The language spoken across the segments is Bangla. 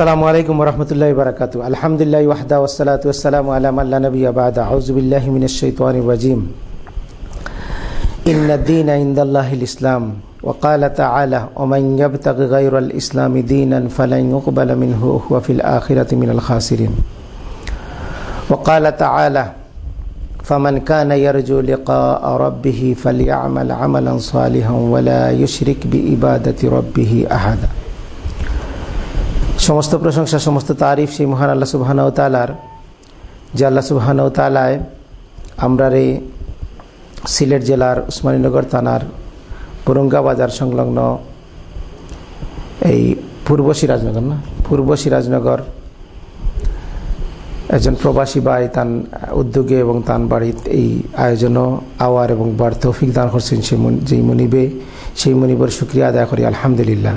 السلام عليكم ورحمة الله وبركاته. الحمد لله وحده والصلاة والسلام على من لا نبي بعد. أعوذ بالله من الشيطان الرجيم. إن الدين عند الله الإسلام. وقال تعالى ومن يبتغ غير الإسلام دينا فلن يقبل منه وهو في الآخرة من الخاسرين. وقال تعالى فمن كان يرجو لقاء ربه فليعمل عملا صالحا ولا يشرك بإبادة ربه أحدا. সমস্ত প্রশংসা, সমস্ত তারিফ সেই মহান আল্লাহ সুবাহানাউ তালার যে আল্লাহ সুবাহানাউ তালায় আমরা রে সিলেট জেলার উসমানীনগর থানার পুরঙ্গা বাজার সংলগ্ন এই পূর্ব সিরাজনগর না, পূর্ব সিরাজনগর একজন প্রবাসী ভাই তান উদ্যোগে এবং তান বাড়িত এই আয়োজনও আওয়ার এবং বার তৌফিক দান করছেন সেই যেই মনিবে, সেই মনিবর শুক্রিয়া আদায় করি, আলহামদুলিল্লাহ।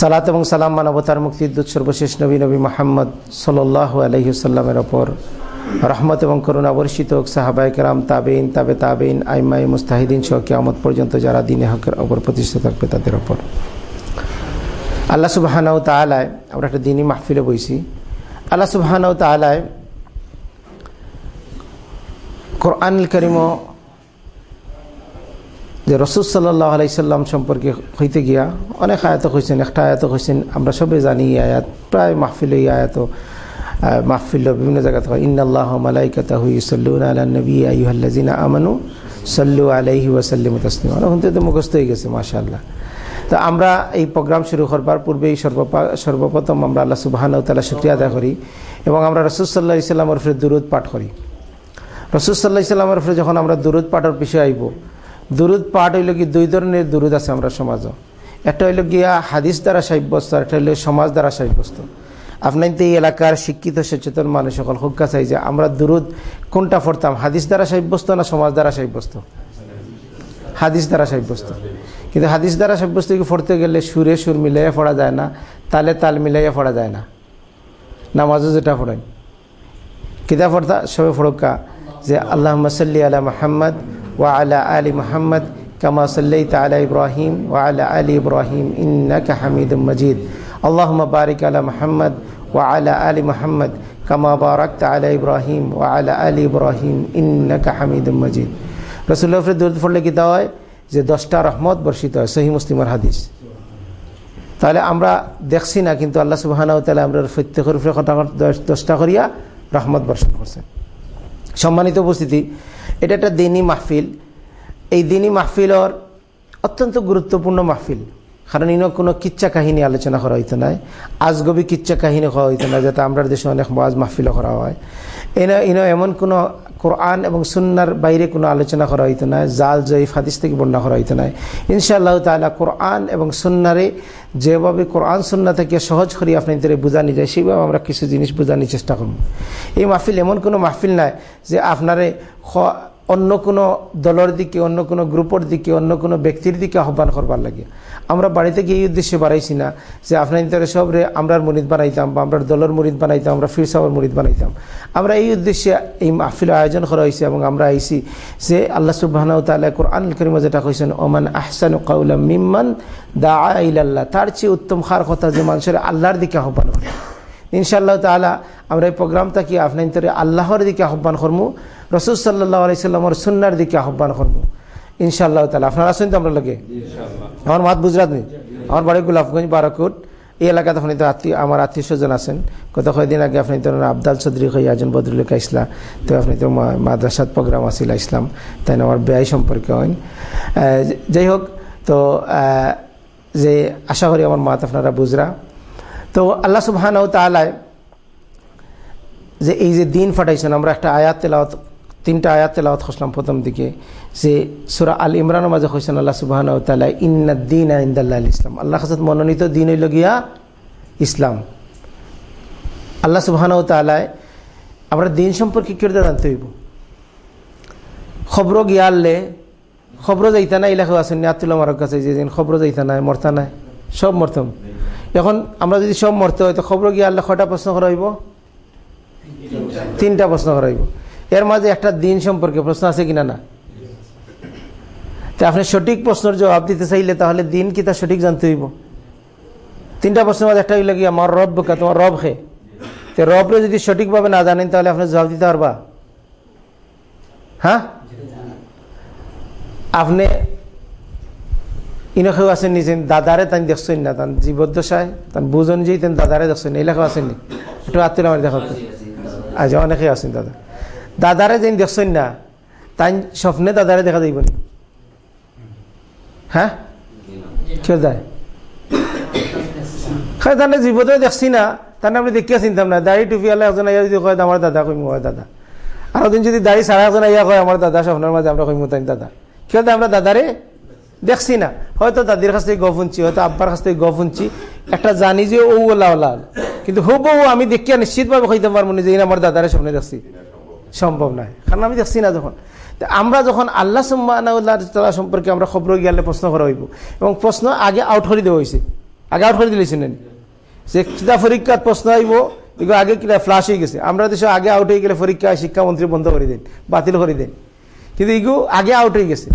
সালাত এবং সালাম মানবতার মুক্তিদূত সর্বশেষ নবী নবী মোহাম্মদ সাল্লাহ আলহিসাল্লামের ওপর। রহমত এবং করুণা বর্ষিত হোক সাহাবাইকেরাম তাবেইন তাবে তাবেইন আইমাই মুস্তাহিদিন সহ কিয়ামত পর্যন্ত যারা দিনে হকের ওপর প্রতিষ্ঠিত থাকবে তাদের ওপর। আল্লাহ সুবাহানাউ তালায় আমরা একটা দিনই মাহফিলে বইছি। আল্লাহ সুবাহানাউ তালায় কোরআনুল করিমও যে রসুল সাল্লাহ আলাইসাল্লাম সম্পর্কে হইতে গিয়া অনেক আয়াত হয়েছেন একটা আয়াত হয়েছেন আমরা সবে জানি এই আয়াত, প্রায় মাহফিল এই আয়াত মাহফিল বিভিন্ন জায়গাতে হয়। ইন্নআল্লাহ মালাইকাতা হুই সল্লুন আল্লাহ নবী আইহাল্লাজিনা আমানু, সল্লু আলাইহি ওয়াসাল্লিম তসলিম। হতে তো মুখস্থ হয়ে গেছে, মাশাআল্লাহ। তো আমরা এই প্রোগ্রাম শুরু করবার পূর্বেই সর্বপ্রথম আমরা আল্লাহ সুবাহান তালা শুক্রিয়া আদায় করি এবং আমরা রসুল সাল্লাহ ইসলামের ফিরে দুরুদ পাঠ করি। রসুল সাল্লাহ ইসলামের ফিরে যখন আমরা দুরুদ পাঠের পিছিয়ে আইব দুরুদ পাঠ হইল কি দুই ধরনের দুরুদ আছে আমরা সমাজও একটা হইল গিয়া হাদিস দ্বারা সাব্যস্ত একটা হইল সমাজ দ্বারা সাব্যস্ত। আপনার এই এলাকার শিক্ষিত, সচেতন মানুষ সকল হুক্কা চাই যে আমরা দুরুদ কোনটা পড়তাম, হাদিস দ্বারা সাব্যস্ত না সমাজ দ্বারা সাব্যস্ত? হাদিস দ্বারা সাব্যস্ত। কিন্তু হাদিস দ্বারা সাব্যস্ত কি পড়তে গেলে সুরে সুর মিলাইয়া পড়া যায় না, তালে তাল মিলাইয়া পড়া যায় না? নামাজও যেটা পড়েন। কিতা পড়তা, সবে ফড়কা যে আল্লাহ সাল্লি আলা মাহমদ وعلى آل محمد كما صليت على إبراهيم وعلى آل إبراهيم إنك حميد مجيد اللهم بارك على محمد وعلى آل محمد كما باركت على إبراهيم وعلى آل إبراهيم إنك حميد مجيد رسول الله ফিরে দূর পড়লে কি দেওয়া হয় যে দশটা রহমত বর্ষিত হয় সহি মুসলিমের হাদিস তাহলে আমরা দেখছি না কিন্তু আল্লাহ সুবাহানাও তাহলে আমরা প্রত্যেকের উপরে দশটা করিয়া রহমত বর্ষণ করছেন সম্মানিত উপস্থিতি এটা একটা দিনই মাহফিল। এই দিনই মাহফিলর অত্যন্ত গুরুত্বপূর্ণ মাহফিল। কারণ ইনো কোনো কিচ্ছা কাহিনী আলোচনা করা হইতো না আজগবি কিচ্ছা কাহিনী করা হইতো না যাতে আমরা দেশে অনেক মাজ মাহফিল করা হয়। এনে ইনো এমন কোনো কোরআন এবং সুন্নার বাইরে কোনো আলোচনা করা হইতো না জাল, জয়ীফ হাদিস থেকে বর্ণনা করা হইতো না ইনশাআল্লাহ তালা কোরআন এবং সুন্নারে যেভাবে কোরআন সুন্না থেকে সহজ করি আপনাদের বোঝানি যায় সেইভাবে আমরা কিছু জিনিস বোঝানোর চেষ্টা করব। এই মাহফিল এমন কোনো মাহফিল নাই যে আপনারে অন্য কোনো দলের দিকে, অন্য কোনো গ্রুপের দিকে, অন্য কোনো ব্যক্তির দিকে আহ্বান করবার লাগে। আমরা বাড়িতে গিয়ে এই উদ্দেশ্যে বাড়াইছি না যে আপনার সবরে আমরা মুরিদ বানাইতাম বা আমরা দলের মুরিদ বানাইতাম, আমরা ফির সাহর মুরিদ বানাইতাম। আমরা এই উদ্দেশ্যে এই মাহফিল আয়োজন করা হয়েছে এবং আমরা আইছি যে আল্লাহ সুবাহানাউ তাল্লাহ কোরআন করিমা যেটা কইছেন, ওমান আহসান কাউলা মিম্মান দা আল্লাহ তার চেয়ে উত্তম খার কথা যে মানুষের আল্লাহর দিকে আহ্বান করে। ইনশাআল্লাহ তালা আমরা এই প্রোগ্রামটা কি আপনার আল্লাহর দিকে আহ্বান করব রসুল সাল্লাহ আলাইসাল্লামর সুন্নার দিকে আহ্বান করব। ইনশাআল্লাহ তালা আপনারা আসেন তো আমরা লাগে? আমার মাত গুজরাত নেই। আমার বাড়ি গোলাপগঞ্জ বারাকুট। এই এলাকাতে আপনি তো আত্মীয় আমার আত্মীয় স্বজন আছেন। গত কয়েকদিন আগে আপনি তো আবদাল চৌধুরী হয়ে একজন বদরুলিকা ইসলাম তো আপনি তো মাদ্রাসাত প্রোগ্রাম আসিল ইসলাম। তাই আমার ব্যয় সম্পর্কে হইন যাই হোক তো যে আশা করি আমার মাত আপনারা বুঝরা। তো আল্লাহ সুবহান তালায় যে এই যে দিন ফাটাইছেন আমরা একটা আয়াত তেলাওয়াত তিনটা আয়াত তেলাওয়াত খসলাম প্রথম দিকে, যে সুরা আল ইমরানের মাঝে হয়েছেন আল্লাহ সুবাহান তালা ইন্দিন ইন্দাল্লাহ ইসলাম। আল্লাহ কাছে মনোনীত দিন হইল গিয়া ইসলাম। আল্লাহ সুবাহান তালায় আমরা দিন সম্পর্কে কি জানতে হইব? খবর গিয়ালে খবর যাইতা না এলাকা আছেন আতুল্লাহ মারক কাছে যে দিন খবর যাইতা নাই মরতা নাই সব মরতাম। এখন আমরা যদি সব মরতে হয়, তো খবর গিয়ে আল্লাহ কটা প্রশ্ন করা হইব? তিনটা প্রশ্ন করা হইব। এর মাঝে একটা দিন সম্পর্কে প্রশ্ন আছে কিনা না? আপনি সঠিক প্রশ্নের জবাব দিতে চাইলে তাহলে দিন কি তা সঠিক জানতে হইব। তিনটা প্রশ্নের মাঝে একটা হইল কি আমার রব বোকা তোমার রব খে তো রবরে যদি সঠিকভাবে না জানেন, তাহলে আপনি জবাব দিতে পারবা? হ্যাঁ? আপনি, ইনকেও আছেন নিজে দাদারে তাই দেখছেন না, তান জীবদ্দশায়, তান বুঝন যে তেন দাদারে দেখছেন এই লেখা আছেন নি। একটু আত্মীয় আমার দেখা আজ অনেকে আছেন দাদা। দাদারে যেন দেখছেন না, তাই স্বপ্নে দাদারে দেখা যাইব হ্যাঁ? কেউ তাহলে জীবতে দেখছি না, তাহলে আপনি দেখিয়া চিন্তাম না। দাড়ি টুপি আলে একজন আইয়া যদি কয়, আমার দাদা কইম হয় দাদা। আর দিন যদি দাড়ি সারা একজন আইয়া কয় আমার দাদা স্বপ্নের মাঝে আমরা কইম তাই দাদা। কেউ আমরা দাদারে দেখছি না। হয়তো দাদির কাছ থেকে গফ শুনছি, হয়তো আব্বার কাছ থেকে গফ শুনছি। একটা জানি যে ও ওলা ওলা কিন্তু হুব আমি দেখিয়া নিশ্চিতভাবে কইতে পারব না যে আমার দাদারে স্বপ্নে দেখছি। সম্ভব নয় কারণ আমি দেখছি না যখন। আমরা যখন আল্লাহ সুম্মানাল্লাহ সম্পর্কে আমরা খবর গিয়ালে প্রশ্ন করা হইব। এবং প্রশ্ন আগে আউট করে দেওয়া হয়েছে আগে আউট করে দিলেছেন যে কিতা পরীক্ষার প্রশ্ন আইব, এগুলো আগে কিনা ফ্লাশ হয়ে গেছে? আমরা দেশে আগে আউট হয়ে গেলে পরীক্ষা শিক্ষামন্ত্রী বন্ধ করে দেন, বাতিল করে দেন। কিন্তু এগুলো আগে আউট হয়ে গেছে।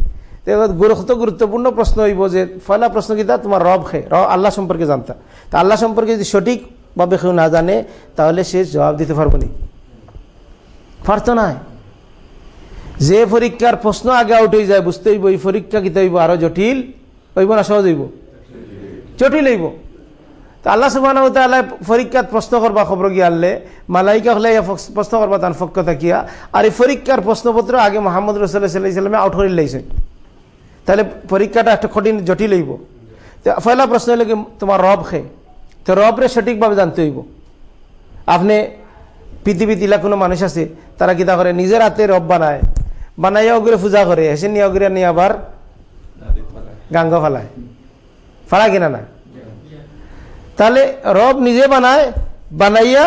গুরুত্ব গুরুত্বপূর্ণ প্রশ্ন হইব যে, ফয়লা প্রশ্ন কিতা তোমার রব খে আল্লাহ সম্পর্কে জানতা। তা আল্লাহ সম্পর্কে যদি সঠিকভাবে কেউ না জানে, তাহলে সে জবাব দিতে পারব নি। পারতো না যে পরীক্ষার প্রশ্ন আগে আউট হয়ে যায়, বুঝতে হইব, এই পরীক্ষা কিতা হইব আরও জটিল? হইব না সহজ হইব? জটিল হইব। তা আল্লাহ সুবাহ পরীক্ষাত প্রশ্ন করবা খবর গিয়ে আনলে, মালাইকা হলে প্রশ্ন করবা তার ফক্ক থাকিয়া আর এই পরীক্ষার প্রশ্নপত্র আগে মোহাম্মদ রসুল্লাহ সাল্লামে আউট করে লাইছেন তাহলে পরীক্ষাটা একটা কঠিন, জটিল হইব। তো পয়লা প্রশ্ন হইলে কি তোমার রব খে তো রবরে সঠিকভাবে জানতে হইব। আপনি পৃথিবীত ইলা কোনো মানুষ আছে, তারা কিতা করে? নিজের হাতে রব বানায়। বানাইয়া ওগুলো পূজা করে। হেসে নিয়ে ওগুলো নিয়ে আবার গাঙ্গ ফালায়। ফালা কিনা না? তাহলে রব নিজে বানায়, বানাইয়া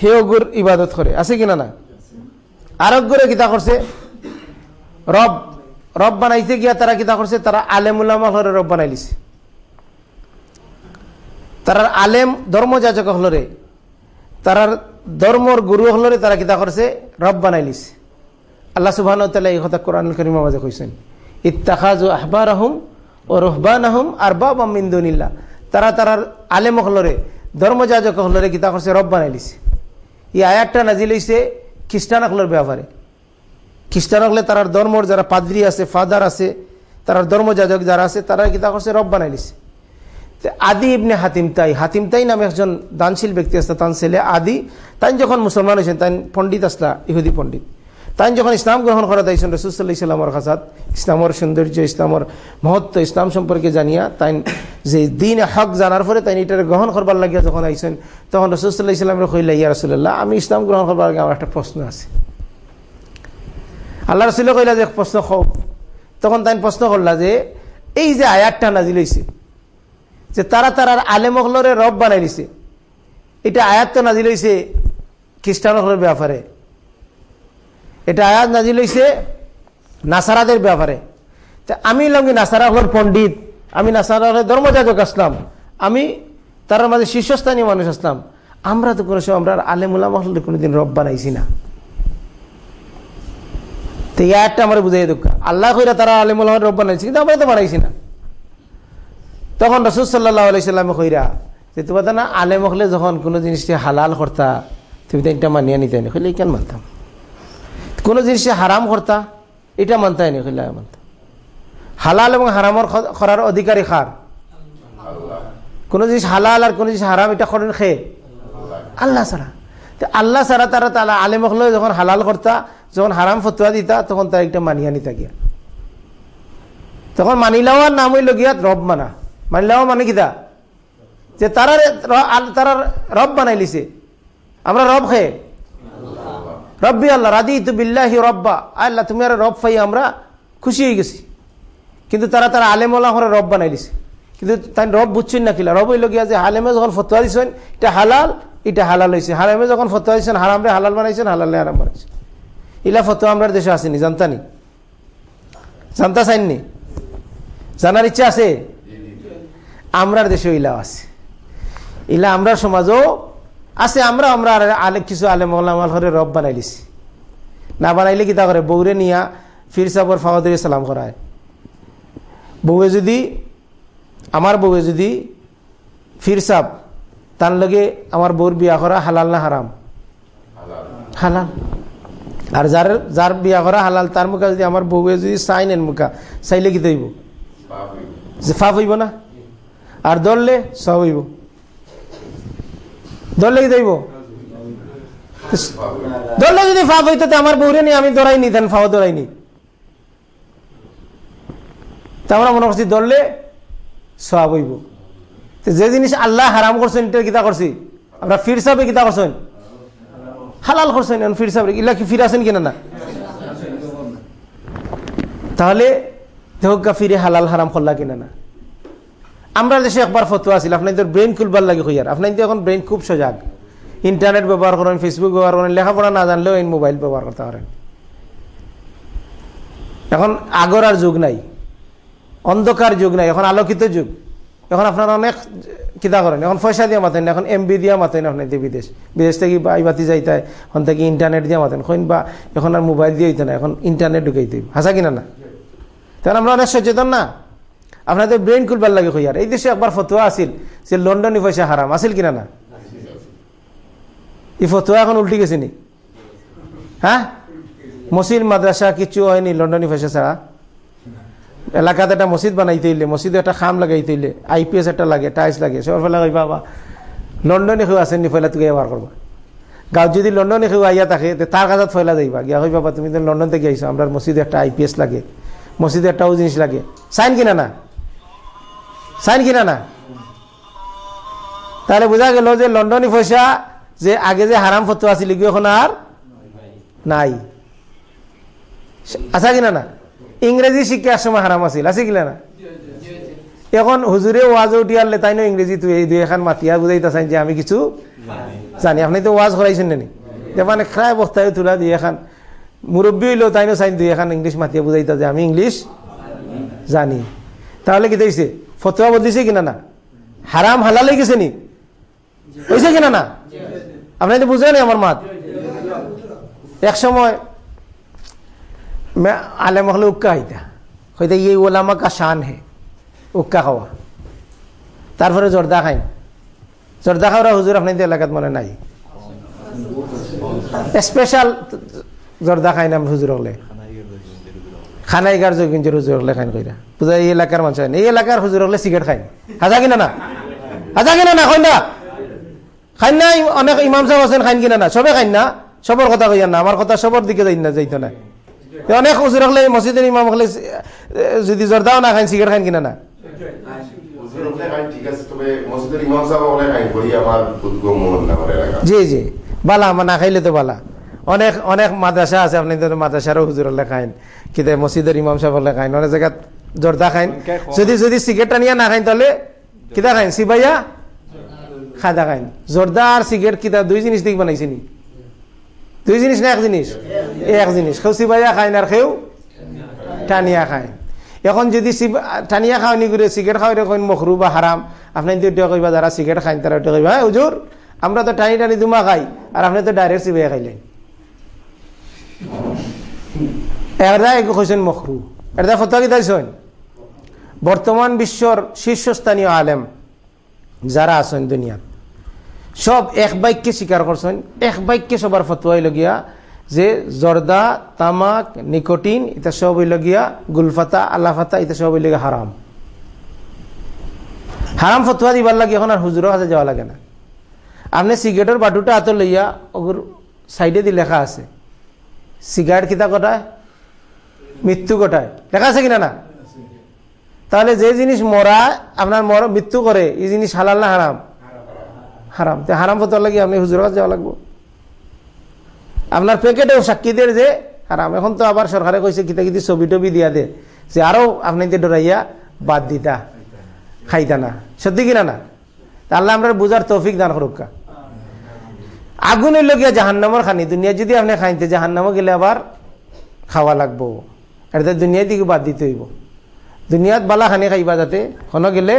হে অগুর ইবাদত করে। আছে কিনা না? আরোগ্যরে কিতা করছে? রব রব বানাইতে গিয়া তারা কিতা করছে? তারা আলেমুল্লামা হলরে রব বানাই লিছে। তারা আলেম ধর্মযাজক হলরে তারার ধর্মর গুরু হলরে তারা কিতা করছে? রব বানাই লিছে আল্লাহ সুবাহ এই কথা কোরআন করিমার মাঝে কইছেন। ইত্তাখাজু আহবার আহম ও রহবান আহম আর বাবা মিন্দুনিল্লা তারা তারার আলেম হলরে, ধর্মযাজক হলরে কিতা করছে? রব বানাই লিছে এই আয়াতটা নাজিল হইছে খ্রিস্টান হলর ব্যাপারে। খ্রিস্টান হলে তার ধর্মর যারা পাদ্রি আছে, ফাদার আছে তার ধর্মযাজক যারা আছে তারা কিতা করছে? রব বানাই লিছে আদি ইবনে হাতিম তাই হাতিম তাই নামে একজন দানশীল ব্যক্তি আসতে তান ছেলে আদি। তাই যখন মুসলমান হয়েছেন, তাই পণ্ডিত আসলা, ইহুদি পণ্ডিত। তাই যখন ইসলাম গ্রহণ করা দিয়েছেন রসুল্লাহ ইসলামর কাছাত ইসলামর সৌন্দর্য, ইসলামর মহত্ব, ইসলাম সম্পর্কে জানিয়া, তাই যে দিন হক জানার পরে তাই এটার গ্রহণ করবার লাগিয়া যখন আইসেন তখন রসুল্লাহ ইসলামের কইলা, ইয়া রসুল্লাহ আমি ইসলাম গ্রহণ করবার আগে আমার একটা প্রশ্ন আছে। আল্লাহ রসুল্লাহ কইলা যে প্রশ্ন হোক তখন তাই প্রশ্ন করলা যে, এই যে আয়াতটা নাজিল হয়েছে যে তারা তারার আলেমহলরে রব বানাই দিছে এটা আয়াত তো নাজিল হয়েছে খ্রিস্টানহলের ব্যাপারে। এটা আয়াত নাজিল হয়েছে নাসারাদের ব্যাপারে। তা আমি লঙ্গি নাসারা পণ্ডিত, আমি নাসারা হলে ধর্মযাজক আসলাম, আমি তার মাঝে শীর্ষস্থানীয় মানুষ আসলাম। আমরা তো কোনো সময় আমরা আলেমুল্লাহ মহলে কোনোদিন রব বানাইছি না। তো এই আয়াতটা আমার বুঝাই দুঃখ আল্লাহ কইরা তারা আলেমুল্লাহ রব বানাইছি, কিন্তু আমরা তো বানাইছি না। তখন রসুল সাল্লাহ আলাইসাল্লামে কইরা যে, তোমার না আলেম হলে যখন কোনো জিনিসটি হালাল করতা, তুমি তো এটা মানিয়ে নিতে নি কইলে কেন মানতাম? কোনো জিনিসটি হারাম করতা, এটা মানতাই নি কইলে মানতাম। হালাল এবং হারামর করার অধিকারী খার কোন জিনিস হালাল আর কোনো জিনিস হারাম, এটা করেন খে আল্লাহ ছাড়া। আল্লাহ ছাড়া তারা তালা আলেম হলে যখন হালাল করতা, যখন হারাম ফতুয়া দিতা, তখন তার একটা মানিয়া নিতা গিয়া। তখন মানিলাও আর নাম হইল গিয়া, রব মানা। মানলাম মানে কিতা যে তারা তারা রব বানাই লিছে। আমরা রব খেয়ে রব্বি আল্লাহ রাদি তু বিল্লাহি রব্বা। আল্লাহ, তুমি আর রব পাই আমরা খুশি হয়ে গেছি। কিন্তু তারা তারা আলেমলা করে রব বানাই দিছে কিন্তু তাই রব বুঝছেন না কিলা রব হইল গিয়া যে হালেমে যখন ফতোয়া দিছেন, এটা হালাল এটা হালাল হয়েছে হালেমে যখন ফতোয়া দিচ্ছেন হারামরে হালাল বানাইছেন, হালালে হারাম বানাইছেন। ইলা ফতোয়া আমরা দেশে আসেনি, জানতানি? জানতা চাইননি? জানার ইচ্ছা আছে? আমরার দেশে ইলা আছে। ইলা আমরা সমাজও আছে আমরা আমরা আলে কিছু আলেম ওলামাল করে রব বানাই লিছি না বানাইলে কি তা করে? বৌরে নিয়া ফির সাবর ফাওয়াদের সালাম করায়। বউয়ে যদি আমার বউয়ে যদি ফির সাব তার লগে আমার বউর বিয়া করা হালাল না হারাম? হালাল। আর যার যার বিয়া করা হালাল তার মুখা যদি আমার বউয়ে যদি চাই নেন মুখা চাইলে কি তৈব? যে ফাফ হইব না? আর দললে সব হইব। কি তৈব দললে যদি ফাফ হইতো আমার বউরে নিয়ে আমি দৌড়াই নি তেন ফাও দৌড়াই নি তা আমরা মনে করছি দললে সব হইব। যে জিনিস আল্লাহ হারাম করছেন এটা কিতা করছি? আমরা ফির সাহেবে কিতা করছেন? হালাল করছেন ফির সাহেব ইলা কি ফির আছেন কিনা না? তাহলে দেহকা ফিরে হালাল হারাম করলা কিনা না? আমরা দেশে একবার ফটো আছিল আপনাদের ব্রেন খুলবার লাগে হইয়ার আপনার এখন ব্রেন খুব সজাগ। ইন্টারনেট ব্যবহার করেন ফেসবুক ব্যবহার করেন, লেখাপড়া না জানলেও এই মোবাইল ব্যবহার করতে পারেন। এখন আগর আর যুগ নাই, অন্ধকার যুগ নাই, এখন আলোকিত যুগ। এখন আপনারা অনেক কিতা করেন, এখন পয়সা দিয়ে মাতেন, এখন এমবি দিয়া মাতেন আপনার বিদেশ। বিদেশ থেকে বাতি যাইতে এখন থেকে ইন্টারনেট দিয়ে মাতেন। কইন বা এখন আর মোবাইল দিয়ে হইতে না, এখন ইন্টারনেট ঢুকাইতে হাসা কিনা না? তখন আমরা অনেক সচেতন না? আপনাদের ব্রেন খুলবার লাগে হইয়ার এই দেশে একবার ফতোয়া আছিল যে লন্ডনে পয়সা হারাম। আছিল কিনা না? এই ফতোয়া এখন উল্টি গেছে নি? হ্যাঁ? মসিদ মাদ্রাসা কিছু হয়নি লন্ডনী পয়সা ছাড়া। এলাকাতে একটা মসজিদ বানাইতে হইলে, মসজিদে একটা খাম লাগাইতে হইলে আইপিএস একটা লাগে, টাইলস লাগে, সবার ফেলা কইবা বা লন্ডনে কেউ আসেন নি ফেলা তুই ব্যবহার করবা। গাঁত যদি লন্ডনে কেউ আইয়া থাকে তার কাজত ফেলা যাইবা। গিয়া কই, বাবা, তুমি লন্ডন থেকে আইসো আমরা মসজিদে একটা আইপিএস লাগে, মসজিদে একটাও জিনিস লাগে। সাইন কিনা না? সাইন কিনা না? তাহলে বোঝা গেল যে লন্ডনী পয়সা যে আগে যে হারাম ফটো আছিল এখন আর নাই। আচ্ছা কিনা না? ইংরেজি শিক্ষার সময় হারাম আছিল, আছে কিনা না? এখন হুজুরে ওয়াজ উঠিয়ালে তাই ইংরেজি তুই দুই এখন মাতিয়া বুঝাইতে চাই যে আমি কিছু জানি। আপনি তো ওয়াজ করাইছেন নানি মানে খায় বস্তায় তুলা দুই এখন। মুরব্বী হইলেও তাই চাই দুই এখন ইংলিশ মাতিয়া বুঝাইতা যে আমি ইংলিশ জানি। তাহলে কি দেখছে ফতোয়া বদলিছে কিনা না? হারাম হালালে গেছে নি? হয়েছে কিনা না? আপনি তো বুঝে নি আমার মাত। এক সময় আলেম হলে উক্কা হইতা। হইতে এই ওলামা কা শান হে, উক্কা খাওয়া। তারপরে জর্দা খাইন। জর্দা খাওয়া হুজুর আপনাদের এলাকাত মনে নাই? স্পেশাল জর্দা খাইন আমি হুজুর হলে। খানাই গার জগিঞ্জের হুজুর হলে খাইন কইরা। বুঝা এই এলাকার মানুষ হয় এই এলাকার হুজুর হলে সিগারেট খাইন। হাজা কিনা না? হাজা কিনা না? খাইন না? খাইন না অনেক ইমাম সাহেব আছেন খাইন কিনা না? সবে খাইন না? সবর কথা কইয়া না? আমার কথা সবর দিকে যাই না যাইতো না। অনেক হুজুর হলে মসজিদের ইমাম হলে যদি জর্দাও না খাইন সিগারেট খাইন কিনা না? জি জি। বালা আমার না খাইলে তো বালা। অনেক অনেক মাদ্রাসা আছে আপনাদের মাদ্রাসারও হুজুর হলে খাইন কিন্তু মসজিদের ইমাম সাহেব হলে খাইন অনেক জায়গাত জর্দা খাইন। যদি যদি সিগারেট টানিয়া না খাইন তাহলে কিতা খাইন? সিবাইয়া খাদা খাইন। জর্দা আর সিগারেট কিতা দুই জিনিস দিক বানাইছে নি দুই জিনিস না এক জিনিস? এক জিনিস। কেউ সিবাইয়া খাইন আর কেউ টানিয়া খাইন। এখন যদি টানিয়া খাওয়ানি করে সিগারেট খাওয়াই কইন মখরু বা হারাম আপনি যদি কইবা যারা সিগারেট খাইন তারা কইবা হ্যাঁ হুজুর আমরা তো টানি টানি দুমা খাই আর আপনি তো ডাইরেক্ট সিবাইয়া খাইলেন। এরা একটু কইছেন মখরু। এটা ফতোয়া কি তাইছেন বর্তমান বিশ্বর শীর্ষস্থানীয় আলেম যারা আছেন দুনিয়াত, সব এক বাক্যে স্বীকার করছেন, এক বাক্যে সবার ফতোয়া লগিয়া যে জর্দা, তামাক, নিকোটিন, এটা সব হইল গিয়া গুলফাতা, আল্লাফাতা, এটা সব হইল গিয়া হারাম। হারাম ফতুয়া দিবার লাগে এখন আর হুজুরের কাছে যাওয়া লাগে না। আপনি সিগারেটের বাটুটা হাতে লইয়া ওগুর সাইডে দি লেখা আছে। সিগারেট কিতা কটায় মৃত্যু ঘটায়। লেখা আছে কিনা না? তাহলে যে জিনিস মরা, আপনার মৃত্যু করে এই জিনিস হালাল না হারাম? হারাম। তো হারাম হতে লাগে আপনি হুজুর কাছে যাওয়া লাগবো? আপনার প্যাকেটেও সাক্ষী দিয়ে যে হারাম। এখন তো আবার সরকারে কইছে, কিতা কিতি ছবি টবি দিয়া দে, যে আরও আপনি ডরাইয়া বাদ দিতা, খাইতা না। সত্যি কিনা না? তা আল্লাহ আমরা বুঝার তৌফিক দান করুকা আগুনের লগিয়া জাহান্নামর খানি। দুনিয়া যদি আপনি খাইতে জাহান্নামও গেলে আবার খাওয়া লাগবো। এটা দুনিয়ার দিকে বাদ দিতে হইব। দুনিয়াত বালা খানি খাইবা যাতে হন গেলে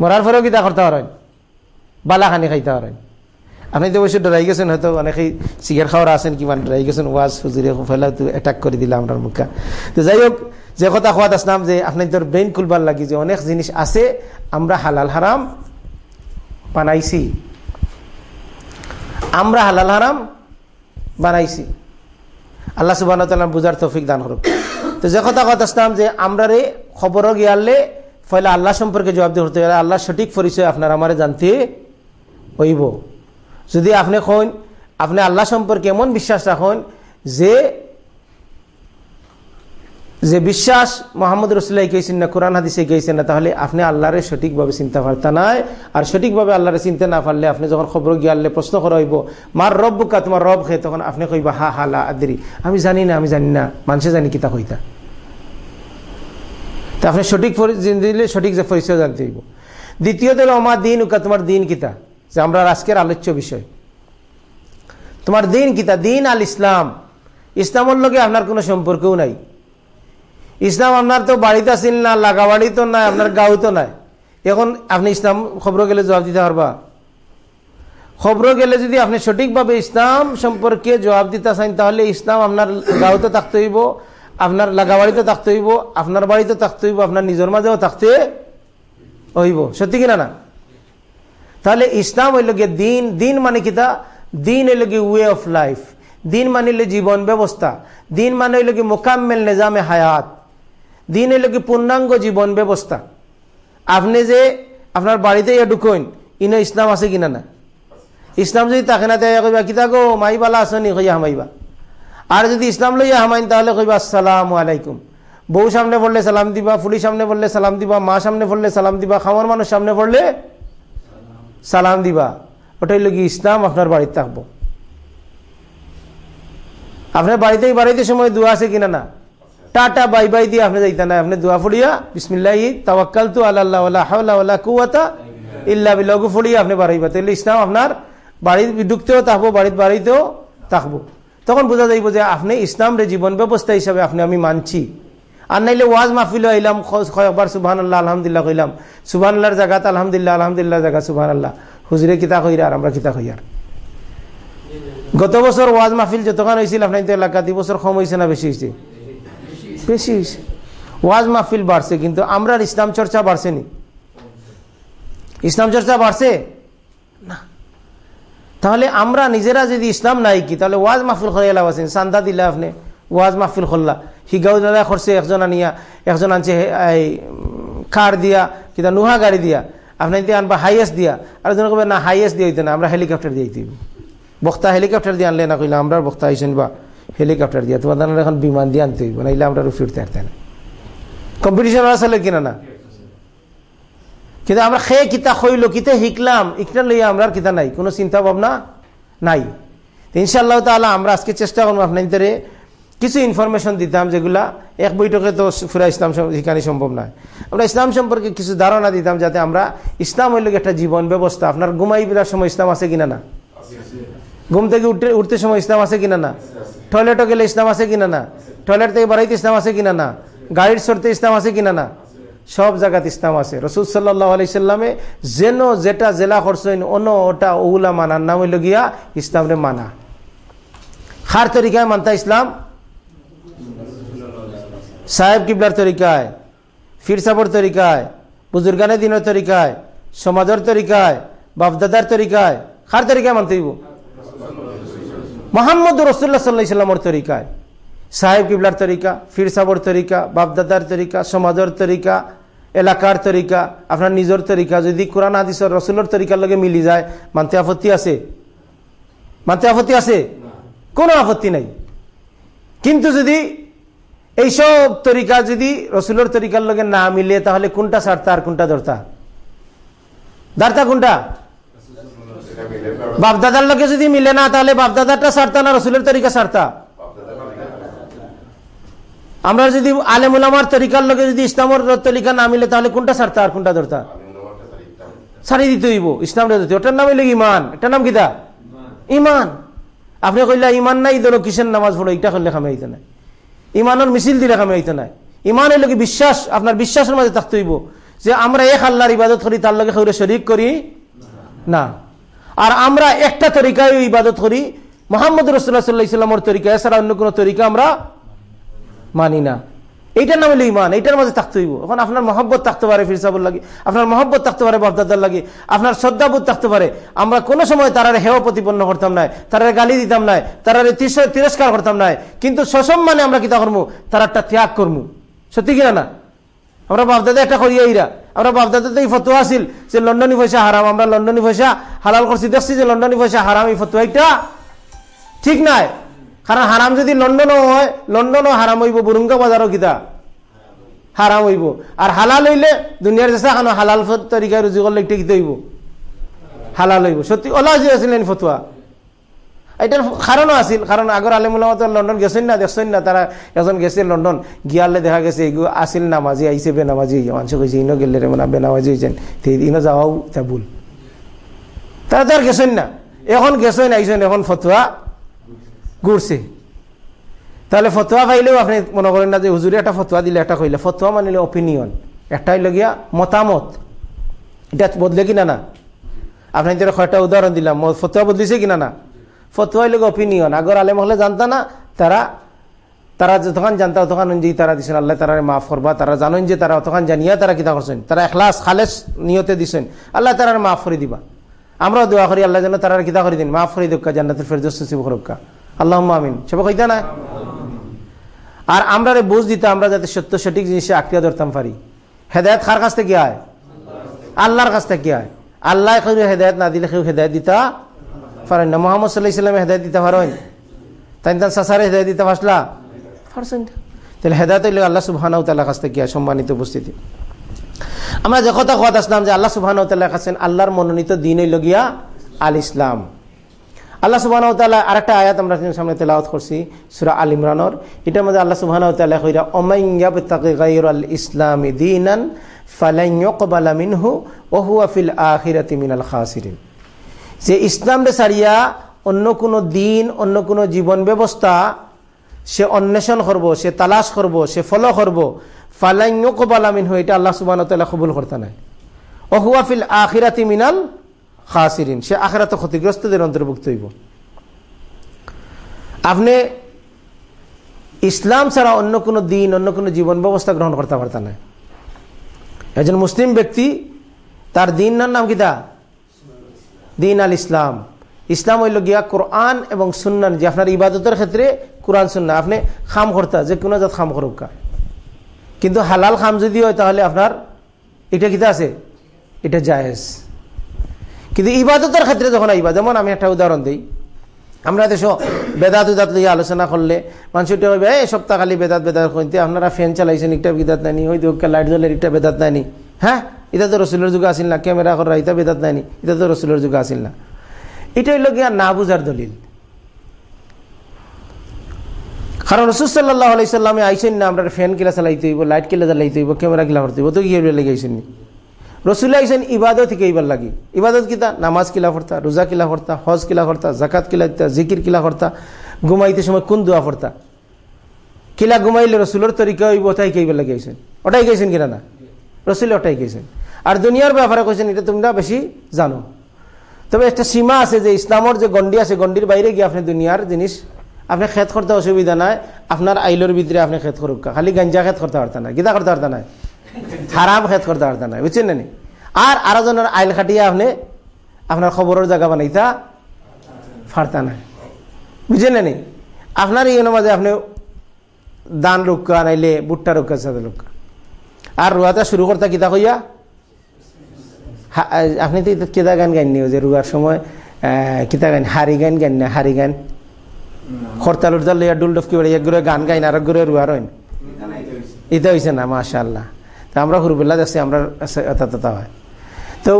মরার পরেও কিতা করতে পারেন বালা খানি খাইতে পারেন আপনি তো অবশ্যই ডরাই গেছেন, হয়তো অনেকেই সিগার খাওয়ার আছেন, কিমান ডরাই গেছেন ওয়াজ হুজুরে ফেলা তো অ্যাটাক করে দিলাম আপনার মুখা। তো যাই হোক, যে কথা খোয়াত আসলাম যে আপনি তোর ব্রেন খুলবার লাগি যে অনেক জিনিস আছে, আমরা হালাল হারাম বানাইছি। আমরা হালাল হারাম বানাইছি। আল্লাহ সুবাহ বুঝার তৌফিক দান করুক। তো যে কথা কথা আসলাম যে আমরা রে খবরও গিয়ালে ফলে আল্লাহ সম্পর্কে জবাব দিয়ে হতে আল্লাহ সঠিক পরিচয় আপনার আমারে জানতে হইব। যদি আপনি কন আপনি আল্লাহ সম্পর্কে এমন বিশ্বাস রাখুন যে যে বিশ্বাস মোহাম্মদ রসুল্লাহ গেছেন না, কোরআন হাদিসে গেছেন না, তাহলে আপনি আল্লাহরে সঠিকভাবে চিন্তা পারতা নাই। আর সঠিকভাবে আল্লাহরে চিন্তা না পারলে আপনি যখন খবর গিয়ালে প্রশ্ন করা হইব, মার রব বুকা তোমার রব খে তখন আপনি কইবা, হা হালা আদি আমি জানি না, আমি জানি না, মানুষে জানি কিতা কইতা। তা আপনি সঠিক দিলে সঠিক যে পরিচয় জানতে হইব। দ্বিতীয়ত হলো আমার দিন উকা তোমার দিন কিতা? যে আমরা আজকের আলোচ্য বিষয়। তোমার দিন কিতা? দিন আল ইসলাম ইসলামের লগে আপনার কোনো সম্পর্কও নাই। ইসলাম আপনার তো বাড়িতে আসিল না, লাগা বাড়ি তো নাই, আপনার গাঁও তো নাই। এখন আপনি ইসলাম খবর গেলে জবাব দিতে পারবা। খবর গেলে যদি আপনি সঠিকভাবে ইসলাম সম্পর্কে জবাব দিতে চান, তাহলে ইসলাম আপনার গাঁওতে থাকতে হইব, আপনার লাগা বাড়িতে থাকতে হইব, আপনার বাড়িতে থাকতে হইব, আপনার নিজের মাঝেও থাকতে হইব। সত্যি কিনা না? তাহলে ইসলাম হইল গিয়ে দিন দিন মানে কিতা দিন হইল গিয়ে ওয়ে অফ লাইফ দিন মানে হইল জীবন ব্যবস্থা। দিন মানে হইল কি মোকাম্মেল নিজামে হায়াত। দিন হইল কি পূর্ণাঙ্গ জীবন ব্যবস্থা। আপনি যে আপনার বাড়িতে ইয়া ঢুকইন, ইনো ইসলাম আছে কিনা না? ইসলাম যদি তাকে না তাই কইবা, কিতা গো মাইবালা আসনি কইয়া হামাইবা। আর যদি ইসলাম লইয়া হামাইন, তাহলে কইবা, আসসালামু আলাইকুম। বউ সামনে পড়লে সালাম দিবা, ফুলি সামনে পড়লে সালাম দিবা, মা সামনে পড়লে সালাম দিবা, খামার মানুষ সামনে পড়লে সালাম দিবা। ওটাই লোক ইসলাম আপনার বাড়িতে থাকব। আপনার বাড়িতে বাড়িতে সময় দোয়া আছে কিনা না? টাটা, বাই বাই দিয়ে আপনি যাইতে না আপনি দোয়া ফুড়িয়া, বিসমিল্লাহি তাওয়াক্কাল তু আল্লাহ হাওলা কুওয়াতা ইল্লা বিল্লাহু ফুড়িয়া আপনি বাড়াইবা। তাহলে ইসলাম আপনার বাড়ি ঢুকতেও থাকব বাড়িতে বাড়িতেও থাকব। তখন বোঝা যাইব যে আপনি ইসলাম রে জীবন ব্যবস্থা হিসাবে আপনি আমি মানছি। আর নাইলে ওয়াজ মাহফিল আইলাম কয়েকবার সুবহান আল্লাহ আলহামদুলিল্লাহ কইলাম। সুবহান আল্লাহর জায়গাত আলহামদুলিল্লাহ আলহামদুলিল্লাহ জায়গা সুবহান আল্লাহ হুজুরে কিতা কইরা, আর আমরা কিতা কইয়ার? গত বছর ওয়াজ মাহফিল যতক্ষণ হয়েছিল আপনার এলাকা দুই বছর কম হয়েছে না বেশি হয়েছে বেশি। ওয়াজ মাহফিল বাড়ছে, কিন্তু আমরা ইসলাম চর্চা বাড়ছে নি ইসলাম চর্চা বাড়ছে? না। তাহলে আমরা নিজেরা যদি ইসলাম নাই কি, তাহলে ওয়াজ মাহফিল করে এলাম আছেন চান্দা দিলা আপনি ওয়াজ মাহফিল করলা হিগাও দাদা করছে একজন আনিয়া একজন আনছে, এই, কার দিয়া, কিতা নুহা গাড়ি দিয়া। আপনি যদি আনবা হাইয়েস্ট দিয়া, আর জন কবে না হাইয়েস্ট দিয়ে হইতে না, আমরা হেলিকপ্টার দিয়ে দিব বক্তা হেলিকপ্টার দিয়ে আনলে না কইলে, আমরা বক্তা আইসেন বা হেলিকপ্টার দিয়া তোমাদের এখন বিমান দিয়ে আনতে হইব, নাইলে আমরা ফিরতে পারতে না। কম্পিটিশন আসলে কিনা না? কিন্তু আমরা খেয়ে কিতা খইল, কিতা শিখলাম, ইকটা লইয়া আমরা কিতা নাই, কোনো চিন্তা ভাবনা নাই। ইনশাল্লাহ তাহলে আমরা আজকে চেষ্টা করব আপনাদের কিছু ইনফরমেশন দিতাম যেগুলা এক বৈঠকে তো ফুরা ইসলাম শিখানি সম্ভব নয়। আমরা ইসলাম সম্পর্কে কিছু ধারণা দিতাম যাতে আমরা ইসলাম হইল একটা জীবন ব্যবস্থা। আপনার ঘুমাই বেড়ার সময় ইসলাম আছে কিনা না? ঘুম থেকে উঠতে উঠতে সময় ইসলাম আছে কিনা না? টয়লেটও গেলে ইসলাম আছে কিনা না? টয়লেট থেকে বাড়াইতে ইসলাম আছে কিনা না? গাড়ির সরতে ইসলাম আছে কিনা না? সব জায়গাতে ইসলাম আছে। রসুল সাল্লাহ আলাইসাল্লামে যেন যেটা জেলা করছেন অন্য ওটা ওগুলা মানার নাম হইল গিয়া ইসলামরে মানা। খার তরিকায় মানতা ইসলাম? সাহেব কিবলার তরিকায় ফির সাবর তরিকায়, বুজুর্গানের দিনের তরিকায়, সমাজের তরিকায়, বাপদাদার তরিকায়, খার তরিকায় মানতে হইব। মোহাম্মদ রসুল্লাহ সাল্লাহ ইসলামর তরিকায় সাহেব কিবলার তরিকা ফির সাবর তরিকা বাপদাদার তরিকা সমাজের তরিকা এলাকার তরিকা আপনার নিজের তরিকা। যদি কোরআন হাদিসর রসুলের তরিকার লগে মিলি যায় মানতে আপত্তি আছে? মানতে আপত্তি আছে? কোনো আপত্তি নাই। কিন্তু যদি এইসব তরিকা যদি রসুলের তরিকার লগে না মিলে তাহলে কোনটা সারতা আর কোনটা ধরতা? দারতা কোনটা? বাপদাদার লগে যদি মিলে না, তাহলে বাপদাদারটা সারতা না রসুলের তরিকা সারতা? আমরা যদি আলেমুলামার তরিকার লগে যদি ইসলামের তরিকা না মিলে, তাহলে কোনটা সারতা আর কোনটা ধরতা? সারি দিতে হইব, ইসলাম ওটার নাম হইলে ইমান এটার নাম কিতা ইমান আপনি কইলা ইমান নাই ধরো কিসের নামাজ পড়ো? এটা করলে খামে হইতে নাই। ইমানের মিছিল দিলে খামে হইতে নাই। ইমান হইলে কি বিশ্বাস, আপনার বিশ্বাসের মাঝে থাকতে হইব যে আমরা এক আল্লাহর ইবাদত করি, তার লগে খেউরে শরিক করি না। আর আমরা একটা তরিকায় ইবাদত করি। মোহাম্মদ রসুল্লাহ সাল্লাহ ইসলামর তরিকা, এছাড়া অন্য কোনো তরিকা আমরা মানি না। এইটার নাম হলো ইমান এইটার মাঝে থাকতে হইব। এখন আপনার মহব্বত থাকতে পারে ফিরসাবুর লাগে, আপনার মহব্বত থাকতে পারে বাপদাদার লাগে, আপনার শ্রদ্ধাবোধ থাকতে পারে। আমরা কোনো সময় তারারে হেয় প্রতিপন্ন করতাম না তারারে গালি দিতাম না তারারে তিরস্কার করতাম না কিন্তু সসম্মানে আমরা কিতা করব তারারটা ত্যাগ করব সত্যি কিনা না? আমরা বাপদাদা একটা করিয়া ইরা আমরা বাপদাদাতে এই ফতুয়া আছিল যে লন্ডনী পয়সা হারাম, আমরা লন্ডনী পয়সা হালাল করছি, দেখছি যে লন্ডনী পয়সা হারাম, এই ফতুয়া এটা ঠিক নাই। কারণ হারাম যদি লন্ডনও হয়, লন্ডনও হারাম হইব, বুরুঙ্গা বাজারও কিতা? হারাম হইব। আর হালাল হইলে দুনিয়ার চেষ্টা এখন হালাল তরিকায় রুজু করলে একটা কিতে হইব? হালাল হইব। সত্যি ওলা যে আছিলেন ফতুয়া। এটার কারণও আছিল, কারণ আগর আলিমুল্লাহ লন্ডন গেছেন না, দেখছেন না তারা এজন গেছে লন্ডন গিয়ালে দেখা গেছে এগুলো আসিল নামাজি আইসে বেনামাজি, মানুষ কইছে ইনো গেলে রে মানে বেনামাজি হয়েছেন ইনো যাওয়াও তা ভুল। তারা তো আর গেছেন না। এখন গেছেন আইসেন এখন ফতুয়া ঘুরছে তাহলে ফতোয়া পাইলেও আপনি মনে করেন না যে, হুজুরে একটা ফতোয়া দিলে একটা কইলে। ফতোয়া মানিলে অপিনিয়ন একটাই লগিয়া মতামত। এটা বদলে কিনা না? আপনি যেটা কয়টা উদাহরণ দিলাম ফতোয়া বদলিছে কিনা না? ফতোয়া লোক অপিনিয়ন আগর আলেম হলে জানতা না, তারা তারা যতক্ষণ জানতা তখন যে তারা দিচ্ছেন আল্লাহ তারা মাফ করবা। তারা জানেন যে তারা অতক্ষণ জানিয়া তারা কিতা করছেন তারা এখলাস, খালেস নিয়তে দিচ্ছেন আল্লাহ তারা মাফ করে দিবা। আমরাও দোয়া করি, আল্লাহ যেন তারা কিতা করে দিন। মাফ করে দোকা জান্নাতের করুকা আল্লাহ আমিন। সব কইতা না? আর আমরা বুঝ দিতে, আমরা যাতে সত্য, সঠিক জিনিসে আঁকড়িয়া ধরতাম পারি। হেদায়ত কার কাছ থেকে আয়? আল্লাহর কাছ থেকে আয়। আল্লাহ হেদায়ত না দিলে কেউ হেদায়ত দিতা পারেন না মোহাম্মদ সাল্লাহ ইসলামে হেদায়ত দিতে পারেন তাই তার সাসারে হেদায়ত দিতে পারসলা পারছেন তাহলে হেদায়ত হইলে আল্লাহ সুবহানাউ তাল্লাহ কাছ থেকে সম্মানিত উপস্থিতি। আমরা যে কথা কথা আসলাম যে আল্লাহ সুবহানাউ তাল্লাহ কাছেন আল্লাহর মনোনীত দিন হইল গিয়া আল ইসলাম। আল্লাহ সুবাহ আরেকটা আয়াত আমরা সামনে তেলাওয়াত করছি সুরা আল ইমরানর। এটার মধ্যে আল্লাহ সুবাহ কইরা ওমাইয়াব তাকির আল ইসলামী দিনান ফালাইকবালা মিনহু ওহুয়া ফিল আখিরাতি মিনাল খাসিরিন। যে ইসলাম রে সারিয়া অন্য কোনো দিন, অন্য কোনো জীবন ব্যবস্থা সে অন্বেষণ করব, সে তালাশ করব, সে ফলো করব। ফালাইকবালা মিনহু, এটা আল্লাহ সুবাহ কবুল করতে নাই। ওহুয়া ফিল আখিরাতি মিনাল খাসিরিন, সে আখেরাতে ক্ষতিগ্রস্তদের অন্তর্ভুক্ত হইব। আপনি ইসলাম ছাড়া অন্য কোনো দিন, অন্য কোনো জীবন ব্যবস্থা গ্রহণ করতে পারতেন না একজন মুসলিম ব্যক্তি, তার দিনের নাম কিতা দিন আল ইসলাম। ইসলাম হইল গিয়া কোরআন এবং সুন্নান যে আপনার ইবাদতের ক্ষেত্রে কোরআন সুন্না আপনি খাম করতা যে কোনো জাত খাম করুকা কিন্তু হালাল খাম যদি হয়, তাহলে আপনার এটা কিতা আছে? এটা জায়েজ। কিন্তু ইবাদতের ক্ষেত্রে যখন আইবা, যেমন আমি একটা উদাহরণ দিই। আমরা দেশ বেদাত উদাত লইয়া আলোচনা করলে মানুষটা কইবে এই সপ্তাহ খালি বেদাত বেদাত কইতে, আপনারা ফ্যান চালাইছেন, একটা বিদাত নাইনি হয়তো লাইট জ্বলের একটা বেদাত নাইনি হ্যাঁ? এটা তো রসুলের যুগে আসিল না, ক্যামেরা করা এটা বেদাত নাইনি এটা তো রসুলের যুগে আসিল না। এটা হইল গিয়া না বুঝার দলিল। কারণ রসুল সাল্লাহ আলাইসাল্লামে আইসেন না, আমরা ফ্যান কিলা চালাইতে হইব, লাইট কিলা চালাইতে হইব, ক্যামেরা কিলা করতে হইব, তো কি লেগে আইসেন রসুল আইসেন ইবাদত থেকে এইবার লাগি। ইবাদত কিতা? নামাজ কিলা করতা রোজা কিলা করতা হজ কিলা করতা জাকাত কিলা দিতা, জিকির কিলা করতা ঘুমাইতে সময় কোন দোয়া করতা কিলা ঘুমাইলে রসুলের তরিকা হইব, ওটাই কেইবার লাগি আইসেন ওটাই গেছেন কিনা না? রসুল ওটাই গেছেন আর দুনিয়ার ব্যাপারে কইছেন, এটা তোমরা বেশি জানো। তবে একটা সীমা আছে যে ইসলামর যে গন্ডি আছে গন্ডির বাইরে গিয়ে আপনি দুনিয়ার জিনিস, আপনি খেত করতে অসুবিধা নাই, আপনার আইলোর ভিতরে আপনি খেত করুক। খালি গাঞ্জা খেত করতে পারতেন না গীতা করতে পারতেন না হারাম খেত করতে পারতেন না বুঝছেন না আর আরও জনের আইল খাটিয়ে আপনি, আপনার খবরের জায়গা বানাইতা ফারতা না বুঝছেন না আপনার এই মাঝে আপনি দান রক্ষা নাইলে বুট্টা রক্ষা সাথে রক্ষা আর রুয়াটা শুরু করতে কিতা কইয়া? আপনি তো কেদা গান গাইনি যে রুয়ার সময় কিতা গান হারি গান গান না হারি গান? হরতাল উরতাল লইয়া ডুল ডফকি বেড়ে এক গান গাইন, আর এক রুয়ার হইন এটা হয়েছে না মাশা আল্লাহ তো আমরা হুরুবুল্লাহ দেখছি আমরা তথা হয়। তো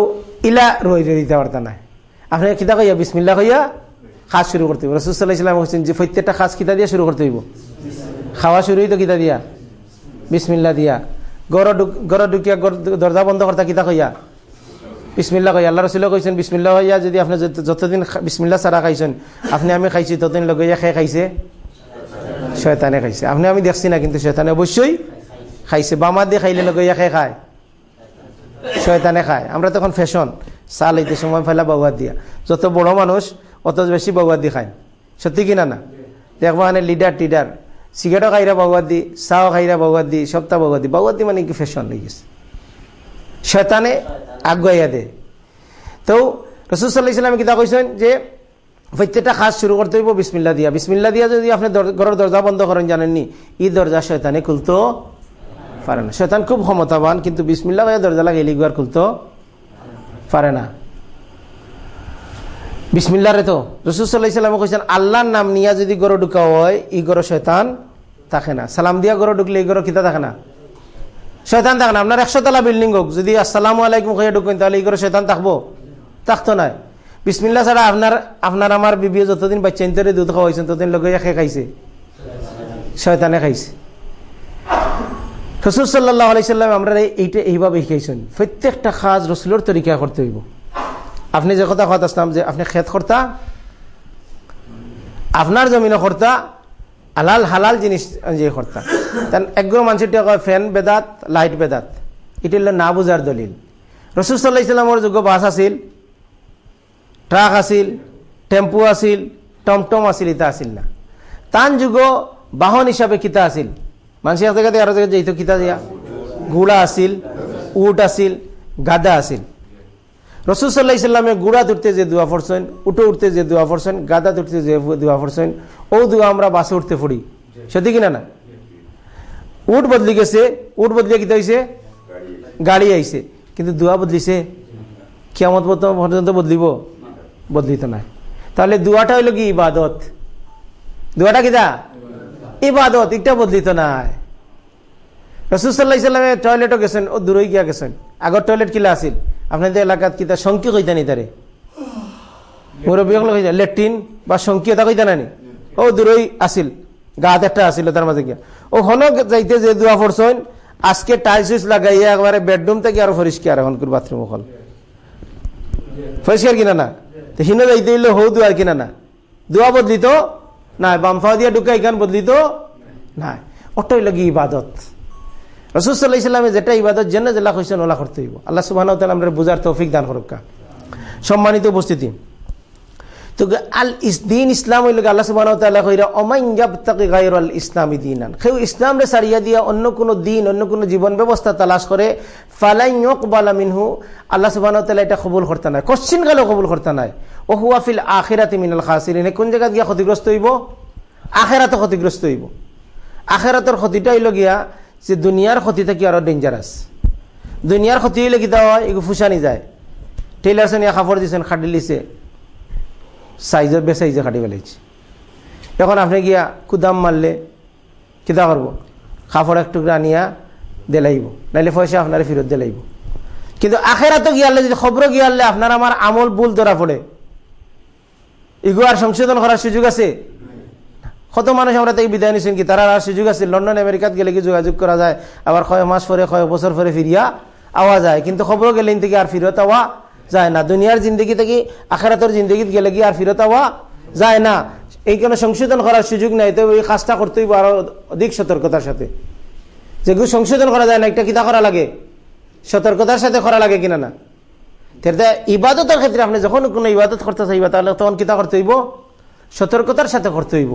ইলা রই দিতে পারতা না আপনি কিতা কইয়া বিসমিল্লা কইয়া খাস শুরু করতে হইব। রসুল্লাহ ইসলাম হোসেন যে প্রত্যেকটা খাস কিতা দিয়া শুরু করতে হইব। খাওয়া শুরু হইতো কিতা দিয়া। বিসমিল্লা দিয়া। গড় গড় ঢুকিয়া দরজা বন্ধ করতা কিতা কইয়া? বিসমিল্লা কইয়া, আল্লাহ রসুল্লাহ কইছেন বিসমিল্লা কইয়া যদি আপনি যত- যতদিন বিসমিল্লা সারা খাইছেন, আপনি আমি খাইছি, ততদিন লগাইয়া খেয়ে খাইছে? শয়তানে খাইছে। আপনি আমি দেখছি না, কিন্তু শয়তানে অবশ্যই খাইছে। বামা দিয়ে খাইলে লগাইয়া খেয়ে খায়। শয়তানে খায়। আমরা তখন ফ্যাশন চাল এইতে সময় ফেলা বাউয়ার দিয়া। যত বড় মানুষ, অত বেশি বাউয়ার দি খায়। সত্যি কিনা না দেখব লিডার টিডার সিগারেটও খাইরা বাউয়ার দি, চাও খাইরা বাউয়ার দি, সপ্তাহ বাউয়ার দি। বাউয়ার দি মানে কি? ফ্যাশন হয়ে গেছে। শয়তানে আগুয়াইয়া দে। তো রসুল সাল্লাহ ইসলামে কিতা যে, প্রত্যেকটা কাজ শুরু করতে হইব বিসমিল্লা দিয়া। বিসমিল্লা দিয়া যদি আপনি ঘরের দরজা বন্ধ করেন, জানেননি? ই দরজা শয়তানে খুলতো পারে না। শয়তান খুব ক্ষমতাবান, কিন্তু বিসমিল্লা দরজা লাগে এলিগুয়ার খুলতো পারে না। বিসমিল্লারে তো। রসুল সাল্লাহ ইসলামে কইছেন, আল্লাহর নাম নিয়া যদি গরু ঢুকা হয়, ই গরু শয়তান থাকে না। সালাম দিয়া গরু ঢুকলে এই গরু কিতা থাকে না? শয়তান থাকে না। আপনার একশো তলা বিল্ডিং হোক, যদি আসসালামু আলাইকুম কইয়া ঢুকেন তাহলে এই করে শয়তান থাকব। থাকতো নাই বিসমিল্লা ছাড়া আপনার আপনার আমার বিবি যতদিন বাচ্চা ইন্তরে দুধ খাওয়াইছেন, ততদিন লগে খে খাইছে। শয়তানে খাইছে। রসুল সাল্লাহ আলাইসাল্লাম আমরা এই- এইটা এইভাবে শিখাইছেন। প্রত্যেকটা কাজ রসুলের তরিকা করতে হইব। আপনি যে কথা কথা আসলাম যে আপনি খেত করতা, আপনার জমিনে করতা, হালাল হালাল জিনিস যে করতা। তান একগুলো মানুষের কয় ফ্যান বেদাত, লাইট বেদাত। এটি হল না বুঝার দলিল। রসুল সাল্লাহ ইসলামর যোগ্য বাস আছিল, ট্রাক আছিল, টেম্পু আছিল, টমটম আছিল ইতা আছিল না। তান যুগ বাহন হিসাবে কিতা আছিল। মানুষ এক জায়গাতে আরও জায়গায় যাইতো কিতা দিয়া গুড়া আছিল, উট আছিল গাদা আছিল। রসুল সাল্লাহ ইসলামে গুড়া উঠতে যে দোয়া পড়ছেন, উঠে উঠতে যে দোয়া পড়ছেন গাদা উঠতে যে দোয়া পড়ছেন, ও দোয়া আমরা বাসে উঠতে পড়ি। সত্যি কিনা না? উট বদলি গেছে, উট বদলিয়ে কিতা হয়েছে গাড়ি আইছে। কিন্তু দোয়া বদলিছে? কিয়ামত পর্যন্ত বদলিব? বদলিত নাই। তাহলে দোয়াটা হইল কি? ইবাদত। দোয়াটা কিতা ইবাদত। এটা বদলিত নাই। রসুসাল্লাহ ইসলামে টয়লেটও গেছেন, ও দূরই গিয়া গেছেন। আগর টয়লেট কিলা আছিল? আপনাদের এলাকাত কিতা সংকি কইতা নি তারে? মুরব্বী হল কইতা, লেট্রিন বা এটা কইতা নানি ও দূরই আছিল গাত একটা আছিল তার মাঝে গিয়া। ও হন যাইতে যে দোয়া পড়ছেন আজকে টাইলস উইস লাগাইয়া একবারে বেডরুম থেকে আরও পরিষ্কার এখন করে বাথরুম হল। পরিষ্কার কিনা না? তো হিন যাইতে হইলে হৌ দোয়ার কিনা না? দোয়া বদলিত? নাই বামফা দিয়া ঢুকা ইখান বদলিত? নাই। ওটাই লাগি ইবাদত। রসুল সাল্লাহ ইসলামে যেটা ইবাদত জেনে জেলা হয়েছেন ওলা করতে হইব। আল্লাহ সুবাহ আমরা বুঝার তৌফিক দান করুকা। সম্মানিত উপস্থিতি। তো আল দিন ইসলাম হইল আল্লাহ সুবাহ ইসলামী দিনান। কেউ ইসলাম রে সারিয়া দিয়া অন্য কোনো দিন, অন্য কোনো জীবন ব্যবস্থা তালাশ করে ফালাই ইয়কবালা মিনহু, আল্লাহ সুবাহ এটা কবুল করতে নাই। কশ্চিন কালেও কবুল করতে নাই। ও হুয়াফিল আখেরাতি মিনাল খাসিরিন। কোন জায়গা গিয়া ক্ষতিগ্রস্ত হইব? আখেরাতে ক্ষতিগ্রস্ত হইব। আখেরাতের ক্ষতিটা হইল গিয়া যে দুনিয়ার ক্ষতি থেকে আরও ডেঞ্জারাস দুনিয়ার ক্ষতি হইলে কিতা হয়? এগুলো ফুসানি যায়। টেইলার নিয়ে দিয়েছেন খাটি লিছে। সাইজের বে সাইজে খাটি ফেলেছি এখন আপনি গিয়া কুদাম মারলে কিতা করব? কাপড় এক টুকরা আনিয়া দেলাইব। নাইলে পয়সা আপনার ফেরত দেলাইব। কিন্তু আখেরাতে গিয়ালে যদি খবর গিয়ালে আপনার আমার আমল ভুল ধরা পড়ে। এগুলো আর সংশোধন করার সুযোগ আছে? কত মানুষ আমরা তাই বিদায় নিছেন কি তারা আর সুযোগ আছে, লন্ডন, আমেরিকাত গেলে কি যোগাযোগ করা যায়? আবার কয়েক মাস পরে কয়েক বছর পরে ফিরিয়া আওয়া যায়। কিন্তু খবর গেলে থেকে আর ফিরত আওয়া যায় না। দুনিয়ার জিন্দগি থেকে আখারাতর জিন্দগিত গেলে কি আর ফিরত আওয়া যায় না? এই কোনো সংশোধন করার সুযোগ নাই তো এই কাজটা করতে হইব আরও অধিক সতর্কতার সাথে। যেগুলো সংশোধন করা যায় না, একটা কিতা করা লাগে? সতর্কতার সাথে করা লাগে কিনা না? ইবাদতের ক্ষেত্রে আপনি যখন কোনো ইবাদত করতে চাইবা, তাহলে তখন কিতা করতে হইব? সতর্কতার সাথে করতে হইব।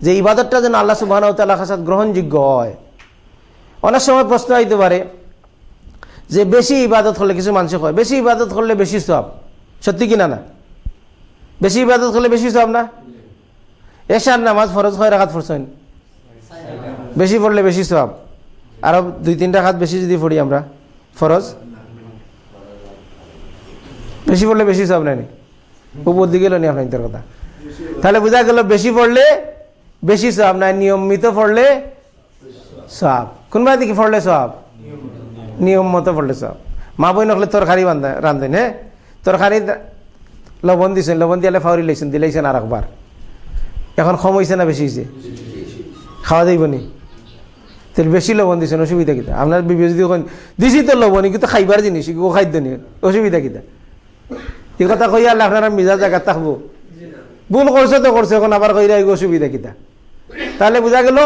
যে ইবাদতটা যেন আল্লাহ সুবাহ কাছে গ্রহণযোগ্য হয়। অনেক সময় প্রশ্ন হইতে পারে যে বেশি ইবাদত করলে কিছু মানুষ হয়, বেশি ইবাদত করলে বেশি সব সত্যি কিনা না? বেশি ইবাদত করলে বেশি সব না? এশার নামাজ ফরজ হয়, রাখাত ফরছেন বেশি পড়লে বেশি সব আরও দুই, তিনটা হাত বেশি যদি পড়ি আমরা, ফরজ? বেশি পড়লে বেশি সব নেই উপর দিকে নি আপনার কথা। তাহলে বোঝা গেল বেশি পড়লে বেশি সব নাই নিয়মিত পড়লে সব? কোনবা দিকে ফড়লে সব? নিয়ম মতো ফড়লে সব। মা বই নকলে তরকারি রান্ধেন হ্যাঁ তরকারি লবণ দিছেন, লবণ দিয়ালে ফাউরি লাইছেন, দিলাইছেন আর একবার এখন কম হয়েছে না বেশি হয়েছে খাওয়া যাইব নি? তেল বেশি লবণ দিছেন, অসুবিধা কিতা? আপনার বিবি যদি দিছি তো লবণ কিন্তু খাইবার জিনিস ইগো খাদ্য নি অসুবিধা কিতা? এই কথা কই আল্লাহ আপনারা মিজা জায়গা থাকব ভুল করছে তো করছে, এখন আবার কইরা অসুবিধা কিতা? তাহলে বোঝা গেল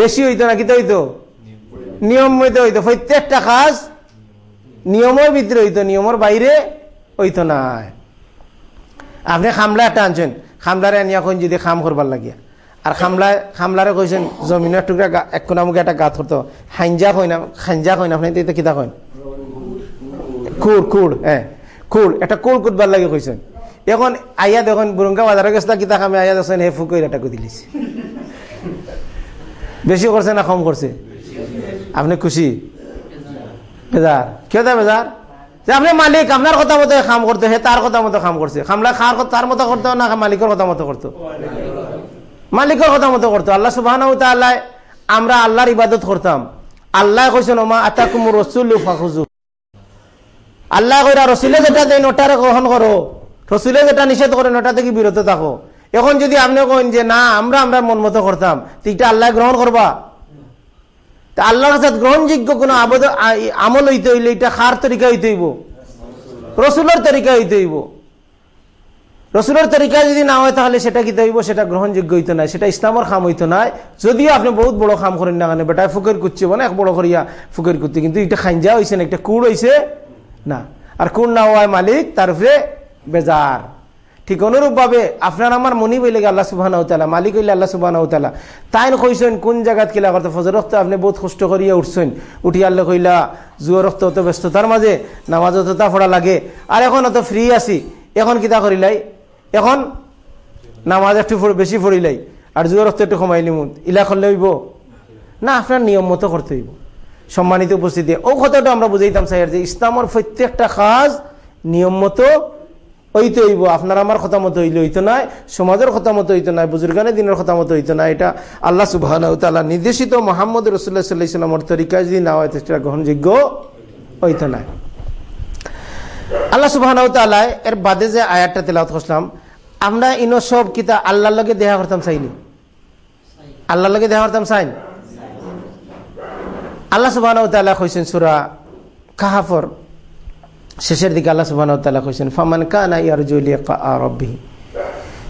বেশি হইতো না, কিতা হইতো? নিয়ম মতো হইতো। প্রত্যেকটা কাজ নিয়মের ভিতরে হইতো, নিয়মের বাইরে হইতো না। আপনি খামলা একটা আনছেন, খামলারে আনিয়া কোন যদি খাম করবার লাগিয়া। আর খামলা, খামলারে কইছেন, জমিনের টুকরা এক কোনা মুখে একটা গাত করতো। হাইঞ্জা কই না খাইঞ্জা কই না আপনি তো কিতা কইন? কুড় কুড় হ্যাঁ কুড় একটা কুড় কুটবার লাগে কইছেন। এখন আইয়া দেখুন, বুরঙ্গা বাজারে গেছে কিতা খামে, আইয়া দেখছেন, হে ফুকই এটা কই দিলিছে বেশি করছে না কম করছে? আপনি খুশি? বেজার। কেউ দা বেজার? যে আপনি মালিক, আপনার কথা মতো কাম করতে হে তার কথা মতো কাম করছে। খামলা খার তার মতো করতো না মালিকের কথা মতো করতো? মালিকের কথা মতো করতো। আল্লাহ সুবাহ আল্লাহ আমরা আল্লাহর ইবাদত করতাম। আল্লাহ কইছেন ওমা আতা কুমুর রসুল আল্লাহ কইরা, রসুলে যেটা দেন ওটারে গ্রহণ করো। রসুলে যেটা নিষেধ করেন ওটা থেকে বিরত থাকো। এখন যদি আপনি কেন যে, না, আমরা আমরা মন মতো করতাম এটা আল্লাহ গ্রহণ করবা? তা আল্লাহর কাছে গ্রহণযোগ্য কোনো আবদ আমল হইতে হইলে এটা খার তরিকা হইতে হইব? রসুলের তরিকা হইতে হইব। রসুলের তরিকা যদি না হয়, তাহলে সেটা কি হইব? সেটা গ্রহণযোগ্য হইতো না। সেটা ইসলামের খাম হইতো না। যদিও আপনি বহুত বড় খাম করেন না কেন, বেটায় ফুকের করছে মানে এক বড় করিয়া ফুকের করতে কিন্তু এটা খাইঞ্জা হয়েছে না, একটা কুড় হয়েছে না। আর কুড় না হওয়ায় মালিক তার উপরে বেজার। ঠিক অনুরূপ ভাবে আপনার আমার মনি বইলে আল্লাহ সুবাহ মালিক হইলে আল্লাহ সুবাহ তাই কইছেন, কোন জায়গাত কিলা করতে ফজর রক্ত? আপনি বহুত কষ্ট করিয়া উঠছেন। উঠি আল্লাহ কইলা, জুয় রক্ত অত ব্যস্ততার মাঝে, নামাজ অতটা ফোড়া লাগে। আর এখন অত ফ্রি আছি। এখন কিতা করিলাই? এখন নামাজ একটু বেশি ফরিলাই আর জুয় রক্ত একটু কমাই নিমুন ইলা করলে হইব? না, আপনার নিয়ম মতো করতে হইব। সম্মানিত উপস্থিতি। ও কথাটা আমরা বুঝাইতাম চাই যে ইসলামের প্রত্যেকটা কাজ নিয়ম মতো হইতে হইব, আপনার আমার কথা মতো হইলে হইতো নাই, সমাজের কথা মতো হইতো নাই, বুজুর্গানের দিনের কথা মতো হইতো না এটা আল্লাহ সুবাহ নির্দেশিত মোহাম্মদ রসুল্লাহ সাল্লাহ ইসলামর তরিকা যদি না হয়, সেটা গ্রহণযোগ্য হইতো না আল্লাহ সুবাহ এর বাদে যে আয়াতটা তেলাওত করলাম আমরা ইনো সব কিতা আল্লাহর লগে দেখা করতাম চাইনি। আল্লাহর লগে দেখা করতাম চাইন। আল্লাহ সুবাহ কইছেন সুরা কাহাফর শেষের দিকে আল্লাহ সুবাহ কইছেন, ফামান কানা ইয়ারজুলি রব্বিহি।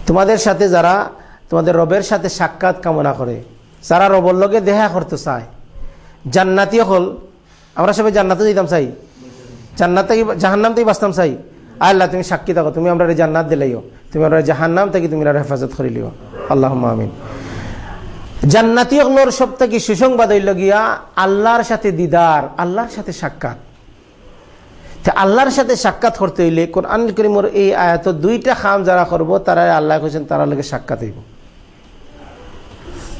তোমাদের সাথে যারা, তোমাদের রবের সাথে সাক্ষাৎ কামনা করে, যারা রবর লগে দেখা করতে চায়, জান্নাতি হল, আমরা সবাই জান্নাতে যেতাম চাই, জান্নাত জাহান্নাম থেকে বাঁচতাম চাই। আল্লাহ, তুমি সাক্ষী থাকো, তুমি আমরা জান্নাত দিলাইও, তুমি আমরা জাহান্নাম থেকে তুমি হেফাজত করিলিও আল্লাহ আমিন। জান্নাতি হলোর সব থেকে সুসংবাদ হইল গিয়া আল্লাহর সাথে দিদার, আল্লাহর সাথে সাক্ষাৎ। আল্লাহর সাথে সাক্ষাৎ করতে হইলে কোরআন করিমর এই আয়াত দুইটা খাম যারা করব তারা আল্লাহ কেছেন তারা লোকে সাক্ষাৎ হইব।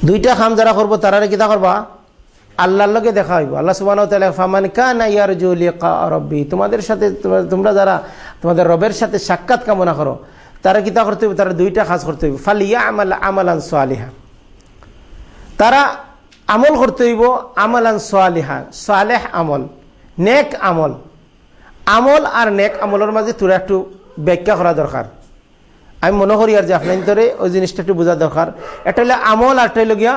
দুইটা খাম যারা করব তারা কিতা করবা? আল্লাহর লোকে দেখা হইব। আল্লাহ সুবাহ ফামান কানা ইয়ার রব্বি, তোমাদের সাথে তোমরা যারা তোমাদের রবের সাথে সাক্ষাৎ কামনা করো, তারা কিতা করতে হইব? তারা দুইটা কাজ করতে হইব। ফালিয়া আমাল আমালান সোয়ালিহা তারা আমল করতে হইব। আমালান সোয়ালিহা সোয়ালেহ আমল, নেক আমল। আমল আর নেক আমলের মাঝে তোরা একটু ব্যাখ্যা করা দরকার। আমি মনে করি আর যে আপনার ধরে ওই জিনিসটা একটু বোঝা দরকার। এটা হইলে আমল আর একটা গিয়া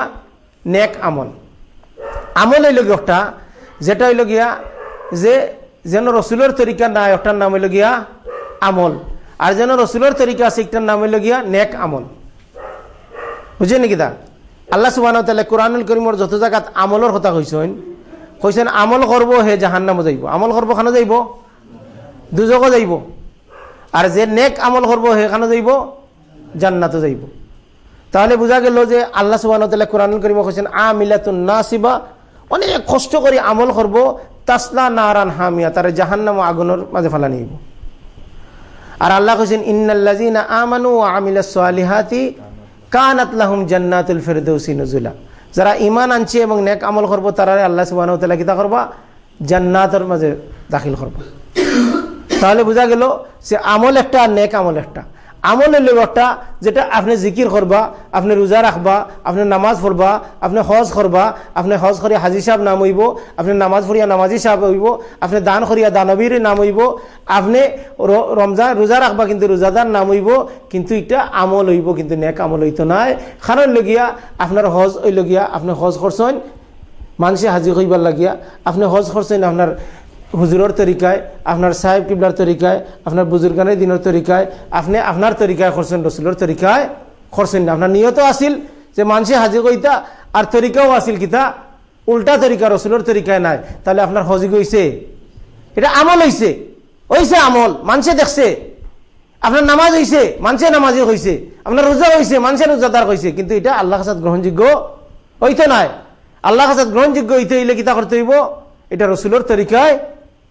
নেক আমল। আমল হইল গিয়া একটা, যেটা হইল গিয়া যে যেন রসুলের তরিকা নাই একটার নাম হইল গিয়া আমল। আর যেন রসুলের তরিকা আছে, একটার নাম হইল গিয়া নেক আমল। বুঝছেন নাকি দা? আল্লাহ সুবাহ কোরআনুল করিমর যত জায়গাত আমলের কথা কইছেন কইছেন আমল করব হে জাহান্নামো যাইব। আমল করব খানো যাইব? দুজকও যাইব। আর যে নেক আমল করব সেখানে যাইব জান্নাতও যাইব। তাহলে বোঝা গেল যে আল্লাহ সুবাহ কোরআন করিব কৈছেন, আমিলাতুন নাসিবা। অনেক কষ্ট করে আমল করব, তাসলা নারান হামিয়া, তার জাহান্নাম আগুনের মাঝে ফেলা নিব। আর আল্লাহ কৈছেন ইন্নাল্লাজিনা আমানু আমিলা সালিহাতি কানাত লাহুম জান্নাতুল ফেরদৌসি নজুলা। যারা ইমান আনছে এবং নেক আমল করব তারা আল্লাহ সুবাহ কিতা করবা? জান্নাতের মাঝে দাখিল করবা। তাহলে বোঝা গেল যে আমল একটা আর নেক আমল একটা। আমল হইল একটা, যেটা আপনি জিকির করবা, আপনি রোজা রাখবা, আপনি নামাজ পড়বা, আপনি হজ করবা, আপনি হজ করিয়া হাজি সাহেব নাম হইব, আপনি নামাজ পড়িয়া নামাজি সাহেব হইব, আপনি দান করিয়া দানবীর নাম হইব, আপনি রমজান রোজা রাখবা কিন্তু রোজাদার নাম হইব, কিন্তু এটা আমল হইব, কিন্তু নেক আমল হইতো নাই। কারণ লগিয়া আপনার হজ হইল গিয়া আপনি হজ করছেন মানুষে হাজি কইবার লাগিয়া আপনি হজ করছেন, আপনার হুজুরের তরিকায়, আপনার সাহেব কিবলার তরিকায়, আপনার বুজুর্গানের দিনের তরিকায়, আপনি আপনার তরিকায় করছেন, রসুলের তরিকায় করছেন না। আপনার নিয়ত আছিল যে মানুষে হাজি কইতা, আর তরিকাও আছিল কিতা, উল্টা তরিকা রসুলের তরিকায় নাই। তাহলে আপনার হজি গইছে এটা আমল হইছে। হইছে আমল মানুষে দেখছে। আপনার নামাজ হইছে মানুষে নামাজি হইছে। আপনার রোজা হইছে মানুষের রোজাদার হইছে। কিন্তু এটা আল্লাহ কাছে গ্রহণযোগ্য হইতে নাই। আল্লাহ কাছে গ্রহণযোগ্য হইতে হইলে কিতা করতে হইব? এটা রসুলের তরিকায়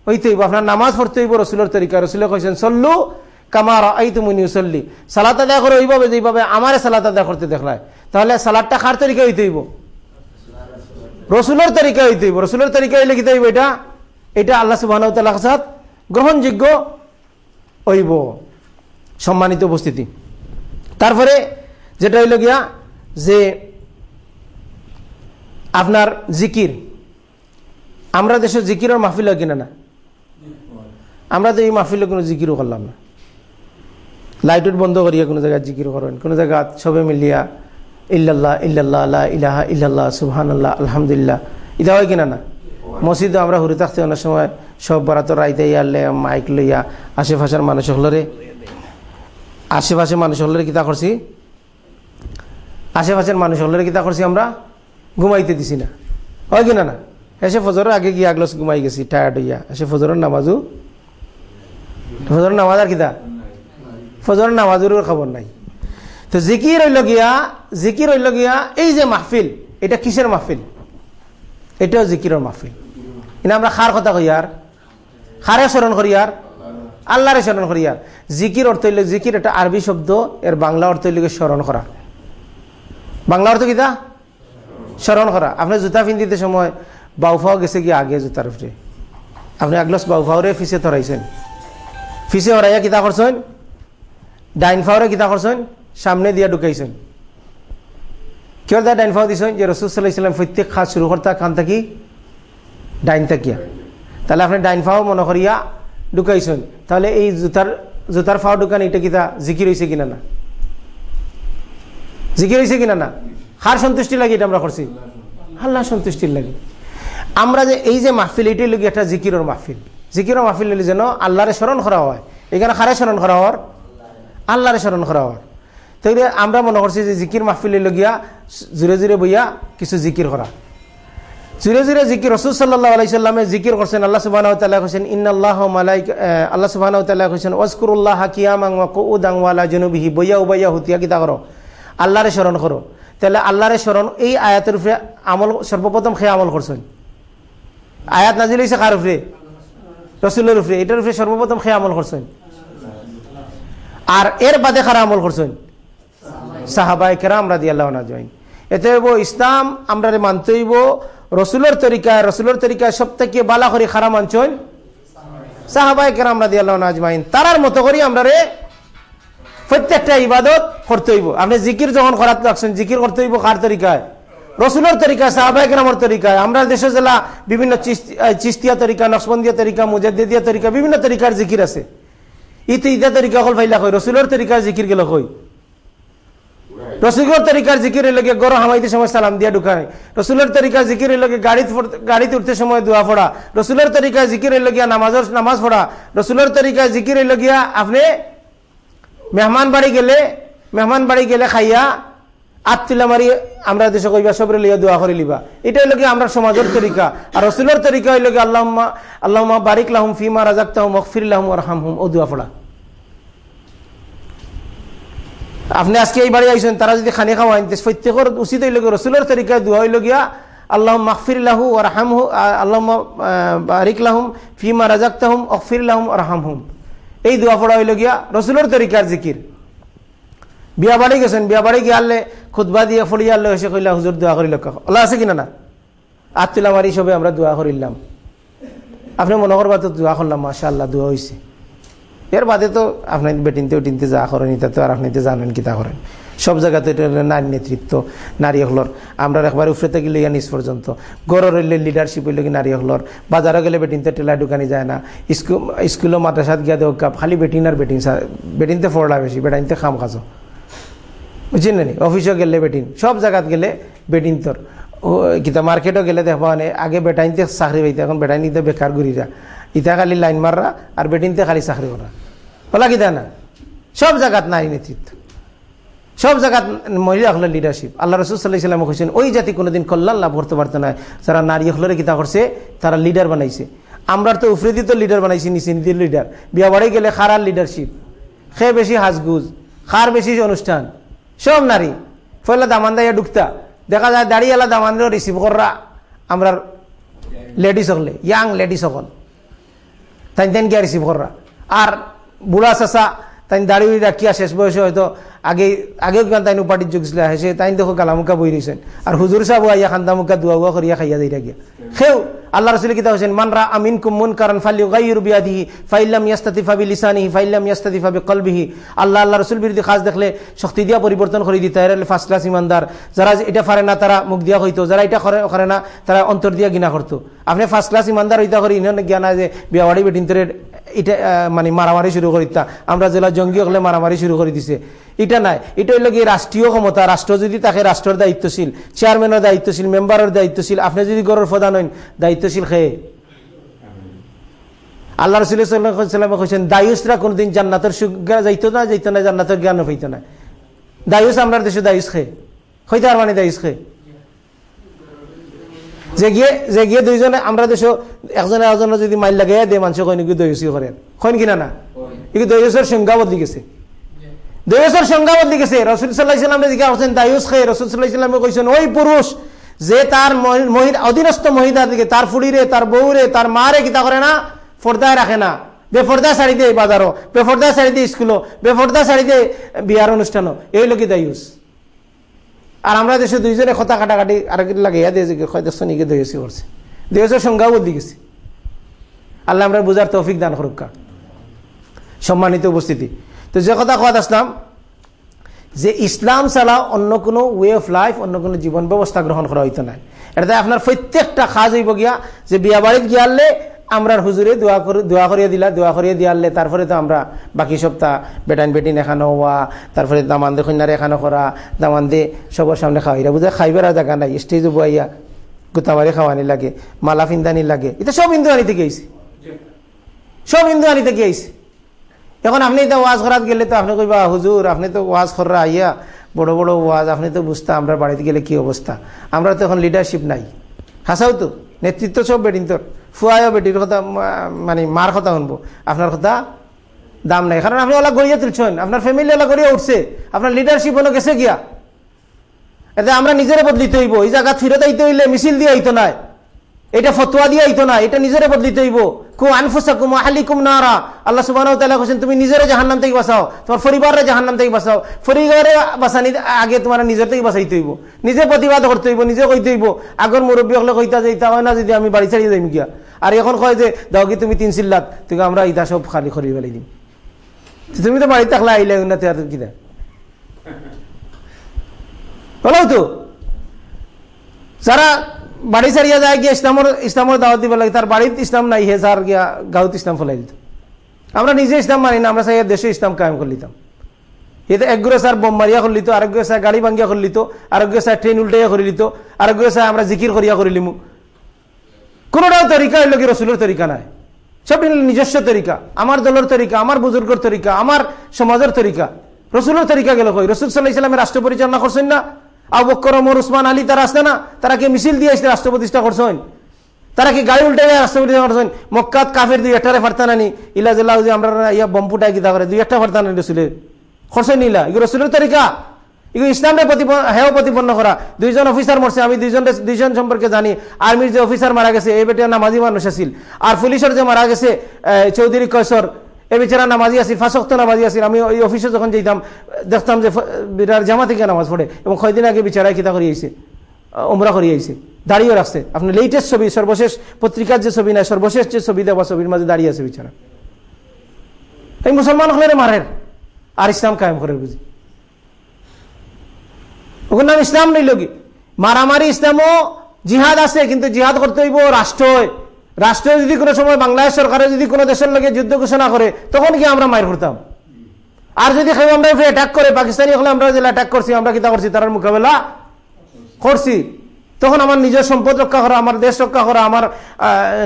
হইতে হইব, আপনার নামাজ পড়তে হইব রসুলের তরিকায়। রসুলে কইছেন, সল্লু কামার এই তুমি নিউসল্লি সালাত আদায় করে ওইভাবে যেইভাবে আমারে সালাত আদায় করতে দেখলায়। তাহলে সালাদটা খার তরিকা হইতে হইব? রসুলের তরিকা হইতে হইব। রসুলের তরিকা হইলে কিতা হইব এটা। এটা আল্লাহ সুবাহ গ্রহণযোগ্য হইব। সম্মানিত উপস্থিতি। তারপরে যেটা হইল গিয়া যে আপনার জিকির। আমরা দেশে জিকিরের মাহফিল কিনা না? আমরা তো এই মাহফিলে কোনো জিকিরও করলাম না। লাইটুট বন্ধ করিয়া কোনো জায়গায় জিকির করেন কোনো জায়গা সবে মিলিয়া ইল্লাল্লাহ ইল্লাল্লাহ আল্লাহ ইলাহা ইল্লাল্লাহ সুবহান আল্লাহ আলহামদুলিল্লাহ। এটা হয় কিনা না? মসজিদে আমরা ঘুরে থাকতে অনেক সময় সব বারাত রাইতে ইয়ারলে মাইক লইয়া আশেপাশের মানুষ হলরে আশেপাশে মানুষ হলরে কিতা করছি? আশেপাশের মানুষ হলরে কিতা করছি আমরা? ঘুমাইতে দিছি না। হয় কিনা না? এসে ফজরের আগে গিয়ে আগলস ঘুমাই গেছি টায়ার্ড হইয়া। এসে ফজরের নামাজও ফজরের নামাজ আর কিতা? ফজরের নামাজেরও খবর নাই। তো জিকির হইল গিয়া, জিকির হইল গিয়া, এই যে মাহফিল, এটা কিসের মাহফিল? এটাও জিকিরের মাহফিল। কিন্তু আমরা খার কথা কই আর? খারে স্মরণ করি আর? আল্লাহরে স্মরণ করি আর। জিকির অর্থ হইল, জিকির এটা আরবি শব্দ, এর বাংলা অর্থ হইল স্মরণ করা। বাংলা অর্থ কিতা? স্মরণ করা। আপনি জুতা পিন্ধিতে সময় বাউফাও গেছে গিয়ে আগে জুতার উপরে। আপনি আগলস বাউফাওরে ফিসে ধরাইছেন। ফিসে হরাইয়া কিতা করছেন ডাইন ফাওরে কিতা করছেন সামনে দিয়া ঢুকাইছেন। কিয় দা ডাইন ফাও দিছেন যে রসুল সাল্লাহ ইসলাম প্রত্যেক খাস শুরু করতা কান থাকি ডাইন থাকিয়া। তাহলে আপনি ডাইন ফাও মনে করিয়া ঢুকাইছেন। তাহলে এই জুতার জুতার ফাও ঢুকান এটা কিতা জিকির হয়েছে কিনা না? জিকির হয়েছে কিনা না? হার সন্তুষ্টি লাগে এটা আমরা করছি আল্লাহ সন্তুষ্টির লাগে। আমরা যে এই যে মাহফিল এটাই লোক একটা জিকিরের মাহফিল। জিকিরের মাহফিল যেন আল্লাহরে স্মরণ করা হয়। এখানে খারে স্মরণ করা হওয়ার আল্লাহরে স্মরণ করা হওয়ার তাইলে আমরা মনে করছি যে জিকির মাহফিলে লগিয়া জুড়ে জুড়ে বইয়া কিছু জিকির করা। জুড়ে জুড়ে জিকির, রসুল সাল্লাহ আলাইসাল্লামে জিকির করছেন, আল্লাহ সুবাহ কৈছেন ইন্নআল্লাহ মালাইক আল্লাহ সুবাহ কৈছেন ওয়াজকুরুল্লাহ কিয়ামাং উদাং ওয়ালা জনুবিহি বইয়া উবাইয়া হুতিয়া কিতা করো। আল্লাহরে স্মরণ করো। তাহলে আল্লাহরে স্মরণ, এই আয়াতের উপরে আমল, সর্বপ্রথম খেয়ে আমল করছেন। আয়াত নাজিল হয়েছে কার রসুলের উপরে, এটার উপরে সর্বপ্রথম খেয়ে আমল করছেন। আর এর বাদে খারা আমল করছেন? সাহাবাই কেরাম রাদি আল্লাহ নাজমাইন এতে ইসলাম আমরা মানতে হইব রসুলের তরিকায় রসুলের তরিকায় সব থেকে বালা করি খারা মানছেন? সাহাবাই তারার মতো আমরা ইবাদত আপনি জিকির যখন করাতে রাখছেন, জিকির করতে হইব কার তরিকায়? রসুলের তরিকা সাহাবাই কেরামর তরিকায় আমরা দেশে জেলা বিভিন্ন চিস্তিয়া তরিকা, নকশবন্দিয়া তরিকা, মুজাদ্দিদিয়া তরিকা, বিভিন্ন তরিকার জিকির আছে। ইতে ইদা তরিকা হল ফাইলা কই রসুলের তরিকার জিকির গেল কই? রসুলের তরিকার জিকির লাগে গরম হামাইতে সময় সালাম দিয়া ঢুকায়। রসুলের তরিকার জিকির লাগে গাড়ি গাড়িতে উঠতে সময় দোয়া ফোড়া রসুলের তরিকায় জিকির লগিয়া নামাজের নামাজ ফোড়া রসুলের তরিকায় জিকির লগিয়া আপনি মেহমান বাড়ি গেলে, মেহমান বাড়ি গেলে খাইয়া আত্মিলা মারি, আমরা দেশে কইবা, সবরে লিয়া দোয়া করে লিবা। এটাই লগে আমরা সমাজের তরিকা। আর রসুলের তরিকা হইল আল্লাহ আল্লাহ বারিক লাহুম ফিমা রাজাক্তাহুম মকফির লাহুম আরহাম হুম ও দোয়া ফোড়া আপনি আজকে এই বাড়ি আইসেন তারা যদি খানি খাওয়াইন প্রত্যেকের উচিত হইল রসুলের তরিকায় দোয়া হইল গিয়া আল্লাহ মাহফির লাহু আরহাম হু আল্লাহ বারিক লাহুম ফিমা অকফির লাহুম আরহাম হুম এই দোয়া পড়া হইল গিয়া, রসুলের তরিকার জিকির। বিয়া বাড়ি গেছেন, বিয়া বাড়ি গিয়ে আনলে খুদবা দিয়ে ফলিয়া আল্লাহ এসে কইলা, হুজুর, দোয়া করিল ওলা আছে কিনা না? আত্মীলা মারি সবে আমরা দোয়া করিলাম। আপনি মনে করবা তো দোয়া করলাম মাসা আল্লাহ দোয়া হয়েছে এর বাদে তো আপনি বেটিনতে উটিনতে যা করেন, এটা তো আর আপনি জানেন কি তা করেন। সব জায়গাতে এটা নারী নেতৃত্ব, নারী হলর। আমরা একবার উফরে থেকে লইয়া নিজ পর্যন্ত। গড়ের হইলে লিডারশিপ হইলে নারী হলর। বাজারে গেলে বেটিনতে টেলা দোকানি যায় না। স্কুল স্কুলও মাদ্রাসাত গিয়া দেখ খালি বেটিন আর বেটিন বেটিনতে ফরলা বেশি, বেটাইনতে খাম খাজো। বুঝছেন নি অফিসও গেলে বেটিন, সব জায়গাত গেলে বেটিন তোর। কিতা মার্কেটও গেলে দেখবা মানে আগে বেটাইনতে চাকরি পাইতে, এখন বেটাইনিতে বেকার ঘুরিরা ইটা খালি লাইন মাররা, আর বেটিনতে খালি চাকরি করা। বলা কিতা না? সব জায়গাত নারী নেতৃত্ব। সব জায়গাত মহিলা হলের লিডারশিপ আল্লাহ রসুল সাল্লাহ কৈছেন ওই জাতি কোনোদিন কল্যাণ লাভ করতে পারতো না। যারা নারী হলের কিতা করছে, তারা লিডার বানাইছে। আমরা তো উফরিদি তো লিডার বানাইছি নিচে নিদির লিডার বিয়া বাড়ি গেলে খারার লিডারশিপ খে বেশি হাজগুজ খার বেশি অনুষ্ঠান। সব নারী। ফলে দামান ঢুকতা। দেখা যায় দাঁড়িয়ে এলা দামান রিসিভ কররা। আমরা লেডিস সকলে ইয়াং লেডিস সকল। তাই তেন গিয়া রিসিভ কররা। আর বুড়া চাষা তাই দাঁড়িয়ে রাখিয়া শেষ বয়সে হয়তো আগে আগেও কিমান তাই পার্টির যোগ ছিল হেসে তাই দেখো কালামুকা বই রয়েছেন আর হুজুর সাহেব আইয়া খান্দামুকা দুয়া উয়া করিয়া খাইয়া যাই গিয়া সেও আল্লাহ রসুল কিতা হোসেন মানরা আমিন কুমুন কারণ ফালি গাইর ফাইলাম ইয়াস্তাতিফা বি লিসানিহি ফাইলাম ইয়াস্তাতিফা বি কলবিহি আল্লাহ আল্লাহ রসুল বিরোধী খাস দেখলে শক্তি দিয়া পরিবর্তন করে দিতে এর ফার্স্ট ক্লাস ইমানদার যারা এটা পারে না তারা মুখ দিয়া হইতো যারা এটা করে না তারা অন্তর দিয়া গিনা করতো আপনি ফার্স্ট ক্লাস ইমানদার হইতা করি ইন জ্ঞান যে বিয়াবাড়ি বেটিন্তরের এটা মানে মারামারি শুরু করিতা আমরা জেলা জঙ্গি হলে মারামারি শুরু করে দিছে। এটা নাই। এটা হইল গিয়ে রাষ্ট্রীয় ক্ষমতা। রাষ্ট্র যদি তাকে রাষ্ট্রের দায়িত্বশীল চেয়ারম্যানের দায়িত্বশীল মেম্বারের দায়িত্বশীল, আপনি যদি গড়ের প্রধান হইন দায়িত্বশীল খেয়ে আল্লাহ রসুল্লাহাম কৈছেন, দায়ুসরা কোনদিন জান্নাতের যাইতো না যাইতো না, জান্নাতের জ্ঞান হইতো না। দায়ুস আমরা দেশে দায়ুস খেয়ে হইতে আর মানে দায়ুস খেয়ে যে গিয়ে যে গিয়ে দুইজনে আমরা দেশ একজনে একজনে যদি মাইল লাগে দে মানুষ কয় নাকি দৈসি করেন কইন কিনা না কিন্তু দৈসের সংজ্ঞা বদলি গেছে। দৈসের সংজ্ঞা বদলি গেছে। রসুল সাল্লাহ ইসলামে জিজ্ঞাসা করছেন দায়ুস খাই রসুল সাল্লাহ ইসলামে কইছেন ওই পুরুষ যে তার অধীনস্থ মহিলার দিকে তার ফুড়িরে তার বউরে তার মারে কিতা করে না ফর্দায় রাখে না। বেফর্দা শাড়ি দিয়ে বাজারও বেফর্দা শাড়ি দিয়ে স্কুলও বেফর্দা শাড়ি দিয়ে বিয়ার অনুষ্ঠানও। এই লোকই দায়ুস। আর আমরা দেশে দুইজনে কথা কাটাকাটি আর লাগিয়া দিয়ে দেখছ নিকে দইয়েছি করছে দইয়েছের সংজ্ঞাও বদলি গেছে। আল্লাহ আমরা বুঝার তৌফিক দান করুকা সম্মানিত উপস্থিতি। তো যে কথা কথা আসলাম, যে ইসলাম ছাড়া অন্য কোনো ওয়ে অফ লাইফ অন্য কোনো জীবন ব্যবস্থা গ্রহণ করা হইতো না এটা আপনার প্রত্যেকটা কাজ হইব গিয়া যে বিয়া বাড়িত গিয়ালে আমরা হুজুরে দোয়া করে, দোয়া করিয়ে দিলা, দোয়া করিয়ে দিয়ালে তারপরে তো আমরা বাকি সপ্তাহ বেটান বেটিন এখানো হওয়া, তারপরে দামান দে কন্যারে এখানো করা দামান দে সবার সামনে খাওয়াইরা বুঝে খাইবার জায়গা নাই স্টেজে বইয়া গোতাবাড়ি খাওয়ানি লাগে, মালা ফিন্দানি লাগে। এটা সব হিন্দু আনি থেকে আইসি সব হিন্দু আনি থেকে আইসি এখন আপনি তো ওয়াজ করাত গেলে তো আপনি কইবা, হুজুর, আপনি তো ওয়াজ করা আইয়া, বড় বড় ওয়াজ, আপনি তো বুঝতা, আমরা বাড়িতে গেলে কি অবস্থা? আমরা তো এখন লিডারশিপ নাই। হাসাও তো, নেতৃত্ব সব বেটিন তোর। ফুয়াইও বেটির কথা মানে মার কথা শুনব। আপনার কথা দাম নাই। কারণ আপনি ওলা গড়িয়ে তুলছেন। আপনার ফ্যামিলি ওলা গড়িয়ে উঠছে। আপনার লিডারশিপ হলো গেছে গিয়া। এতে আমরা নিজেরে বদলিতে হইব। এই জায়গা ফিরত আইতে হইলে মিছিল দিয়ে আইতো নাই। এটা ফতোয়া দিয়ে আইতো নাই। এটা নিজেরে বদলিতে হইব। কু আনফুসাকুম আহলিকুম নারা। আল্লাহ তাআলা কইছেন, তুমি নিজেরে জাহান্নাম থেকে বাঁচাও। তোমার পরিবারের জাহান্নাম থেকে বাঁচাও। পরিবারে বাঁচানি আগে তোমার নিজের থেকে বাঁচাইতে হইব। নিজে প্রতিবাদ করতে হইব, নিজে কইতে হইব, আগর মুরব্বী হলে কইতা যে, ইতা না যদি আমি বাড়ি ছাড়িয়ে যাইম গিয়া। আর এখন কয় যে, দাও কি তুমি তিন চিল্লাত আমরা ইতা সব খালি করি ফেলাই দিম। তুমি থাকলে, আইলে না কিনা হলো তো? যারা বাড়ি ছাড়িয়া যায় গিয়ে ইসলামর ইসলামর দাওয়াত দিব লাগে। তার বাড়িতে ইসলাম নাই, হে যার গিয়া গাঁত ইসলাম ফলাই দিত। আমরা নিজে ইসলাম মানি না, আমরা চাই দেশে ইসলাম কায়েম করে লিতাম। এতে একগুলো স্যার বোম মারিয়া করে লিত আরেক স্যার গাড়ি ভাঙ্গিয়া করে লিত আরেক স্যার ট্রেন উল্টাইয়া করে লিত আরেক স্যার আমরা জিকির করিয়া করে লিমু। কোনোটাও তরিকা হইল কি রসুলের তরিকা নাই। সব নিজস্ব তরিকা আমার দলের তরিকা আমার বুজুর্গর তরিকা আমার সমাজের তরিকা রসুলের তরিকা গেল কই? রসুল সাল্লাহ ইসলামের রাষ্ট্র পরিচালনা করছেন না? আবক্কর ওমর, উসমান, আলী, তারা আসছে না? তারা কি মিছিল দিয়ে আসলে রাষ্ট্র প্রতিষ্ঠা করছেন? তারা কি গাড়ি উল্টে রাষ্ট্র প্রতিষ্ঠা করছেন? মক্কাত কাফের দুই একটারে ফারতা নানি ইলা জেলা আমরা ইয়া বম্পুটাই কিতা করে, দুই একটা ফারতা নানি রসুলের। খরচই নিলা এগুলো রসুলের তরিকা। এগুলো ইসলামরে হেও প্রতিপন্ন করা। দুইজন অফিসার মরছে, আমি দুইজন দুইজন সম্পর্কে জানি। আর্মির যে অফিসার মারা গেছে, এই বেটা নামাজি মানুষ আছিল আর পুলিশের যে মারা গেছে চৌধুরী কৈশোর এ বেচারা নামাজি আসিল ফাঁসক্ত নামাজি আসিল আমি ওই অফিসে যখন যেতাম, দেখতাম যে বিরাট জামা থেকে নামাজ পড়ে এবং কয়দিন আগে বিচারায় কিতা করি আইছে ওমরা করি আইছে। দাঁড়িয়ে রাখছে। আপনার লেটেস্ট ছবি, সর্বশেষ পত্রিকার যে ছবি নাই, সর্বশেষ যে ছবি দেওয়া ছবির মাঝে দাঁড়িয়ে আছে বিচারা। এই মুসলমান হলে মারের, আর ইসলাম কায়েম করে বুঝি। ওগুলোর নাম ইসলাম নিল কি? মারামারি ইসলামও জিহাদ আছে, কিন্তু জিহাদ করতে হইব রাষ্ট্র রাষ্ট্র যদি কোনো সময় বাংলাদেশ সরকারে যদি কোনো দেশের লগে যুদ্ধ ঘোষণা করে, তখন কি আমরা মায়ের করতাম আর যদি আমরা অ্যাটাক করে, পাকিস্তানি হলে আমরা যদি অ্যাটাক করছি, আমরা কিতা করছি? তার মোকাবেলা করছি। তখন আমার নিজের সম্পদ রক্ষা করা, আমার দেশ রক্ষা করা, আমার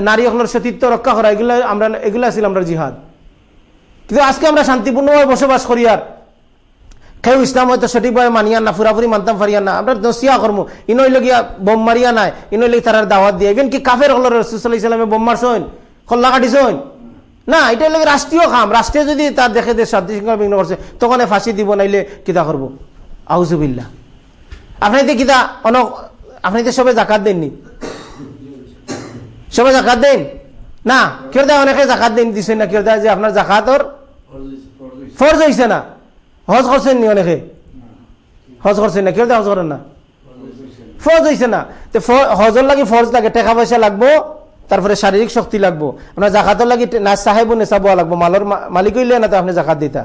নারী হলের সতীত্ব রক্ষা করা, এগুলো আমরা, এগুলো ছিল আমরা জিহাদ। কিন্তু আজকে আমরা শান্তিপূর্ণভাবে বসবাস করি আর কেউ ইসলাম হয়তো সঠিকভাবে মানিয়া না ফুরাফুরি মানতাম ফারিয়া না। আমরা দোষিয়া কর্ম। ইনই লগিয়া বোম মারিয়া নাই। ইনই লগে তার দাওয়াত দিয়ে। ইভেন কি কাফের হল রসুল্লাহ ইসলামে বোম মারছইন খল্লা কাটিছইন না এটা লাগে রাষ্ট্রীয় খাম। রাষ্ট্রীয় যদি তার দেখে দেশ শান্তি শৃঙ্খলা বিঘ্ন করছে তখন ফাঁসি দিব নাইলে কিতা করব? আউজুবিল্লা আপনি তো কিতা অন আপনি তো সবাই জাকাত দেননি? সবাই জাকাত দেন? না। কেউ দেয় অনেকে জাকাত দেন দিচ্ছেন না কেউ দেয় যে আপনার জাকাতর ফরজ হয়েছে না। হজ করছেন নি অনেকে? হজ করছেন না। কেউ হজ করেন না? ফরজ হয়েছে না। তো হজর লাগে ফরজ লাগে, টাকা পয়সা লাগবো, তারপরে শারীরিক শক্তি লাগবো। আপনার জাকাতর লাগি না সাহেব নেশা বোয়া লাগবো মালর মালিক হইলে না তো আপনি জাকাত দিতা।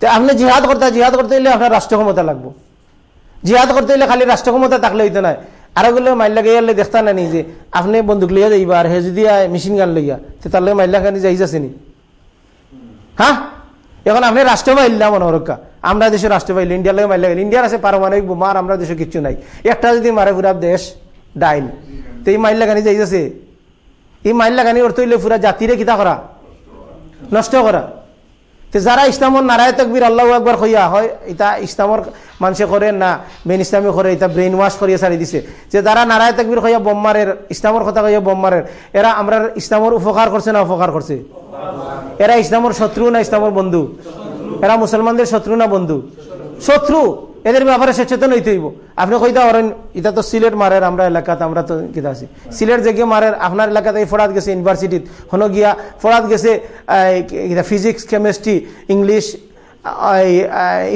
তো আপনি জিহাদ করতে জিহাদ করতে হইলে আপনার রাষ্ট্র ক্ষমতা লাগবো। জিহাদ করতে হইলে খালি রাষ্ট্র ক্ষমতা থাকলে হইতো না আরগুলো মাইল্লা গেলে দেখতা না নি যে আপনি বন্দুক লইয়া যাইবা আর হে যদি মেশিন গান লইয়া, তো তার লগে মাইল্লা খানি যাই যাচ্ছে নি হ্যাঁ এখন আপনি রাষ্ট্র পাইলাম মনোরক্ষা আমরা দেশে রাষ্ট্র পাইলে ইন্ডিয়ার লাগে মাইল্লা ইন্ডিয়ার আছে পারমাণবিক বোমা, আর আমরা দেশে কিচ্ছু নাই। একটা যদি মারে পুরা দেশ, ডাইল। তো এই মাইল্লা লাগানি যাই আছে, এই মাইল গানি অর্থ হইলে পুরা জাতিরে কিতা করা? নষ্ট করা। তো যারা ইসলামর নারায় তকবির আল্লাহ একবার হইয়া হয়, এটা ইসলামর মানুষে করে না বেন ইসলামী করে, এটা ব্রেইন ওয়াশ করিয়া সারি দিছে। যে যারা নারায় তকবির হইয়া বোম্মারের ইসলামর কথা কইয়া বোম্মারের এরা আমরা ইসলামর উপকার করছে না উপকার করছে? এরা ইসলামর শত্রু না ইসলামর বন্ধু? এরা মুসলমানদের শত্রু না বন্ধু? শত্রু! এদের ব্যাপারে সচেতন হইতে হইব। আপনি কইতা পারেন এটা তো সিলেট মারের আমরা এলাকাতে, আমরা তো কিতা আছি। সিলেট যে গিয়ে মারের, আপনার এলাকাতে ফোড়াত গেছে ইউনিভার্সিটিত। হনো গিয়া ফোড়াত গেছে ফিজিক্স, কেমিস্ট্রি, ইংলিশ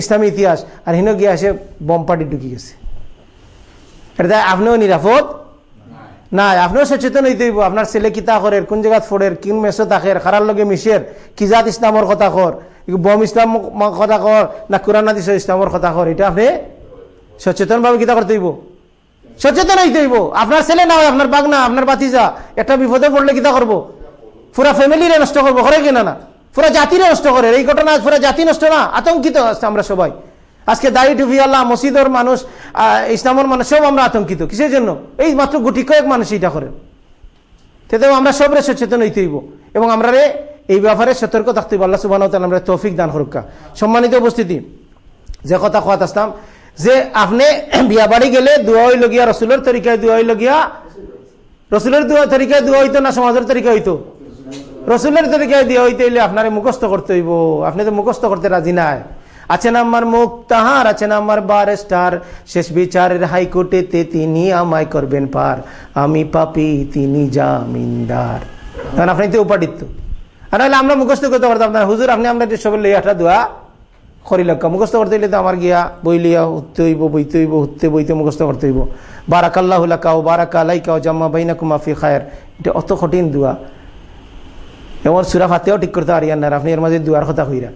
ইসলামী ইতিহাস। আর হিনো গিয়া এসে বম পার্টি ঢুকি গেছে। এটা আপনিও নিরাপদ? না আপনিও সচেতন হইতে হইব। আপনার ছেলে কিতা করে কোন জায়গাত ফোড়ের কোন মেসো তাকের, খারার লগে মিশের কিজাত ইসলামর কথা কর? বম ইসলাম কথা কর, না কোরআন হাদিস ইসলামর কথা কর, এটা আপনি সচেতন ভাবে কিতা করতে হইব। সচেতন হইতে হইব। আপনার ছেলে না হয়, আপনার বাগ না আপনার বাতিজা একটা বিপদে পড়লে কিতা করব। পুরা ফ্যামিলিরে নষ্ট করব করে কিনা না পুরা জাতিরে নষ্ট করে, এই ঘটনা পুরা জাতি নষ্ট না, আতঙ্কিত আমরা সবাই। আজকে দাড়ি টুপি আল্লাহ, মসজিদর মানুষ ইসলামর মানুষ, সব আমরা আতঙ্কিত। কিসের জন্য? এই মাত্র গুটি কয়েক মানুষ এইটা করেন। তেতেও আমরা সবরে সচেতন হইতে হইব। এবং আমরা রে এই ব্যাপারে সতর্ক থাকতে আল্লাহ সুবাহ আমরা তৌফিক দান হরক্কা সম্মানিত উপস্থিতি, যে কথা কথা আসতাম যে আপনি বিয়া বাড়ি গেলে দুয়াই লগিয়া রসুলের তরিকায় দুয়াই লগিয়া রসুলের তরিকায় দুয়া হইতো না সমাজের তরিকা হইতো? রসুলের তরিকায় দিয়ে হইতে হইলে আপনার মুখস্থ করতে হইব। আপনি তো মুখস্থ করতে রাজি নাই। আছেন আমার মুখ তাহার আছেন আমার বারেস্টার শেষ বিচারের হাইকোর্টেতে তিনি আমায় করবেন পার। আমি পাপি, তিনি জামিনদার। কারণ আপনি তো উপাদিত্য আর নাহলে আমরা মুখস্থ করতে পারতাম আপনার হুজুর, আপনি আমরা সবের লইয়া একটা দোয়া করিলক্কা মুখস্থ করতে হইলে তো আমার গিয়া বই লিয়া উঠতে হইব, বইতে হইব, উঠতে, বইতে মুখস্থ করতে হইব। বারাকাল্লাহ কাও বারাকা আলাইকাও জাম্মা বাইনা কুমাফি খায়ের। এটা অত কঠিন দোয়া। এমন সুরা ফাতেও ঠিক করতে পারিয়ান না আপনি এর মাঝে দুয়ার কথা হইরা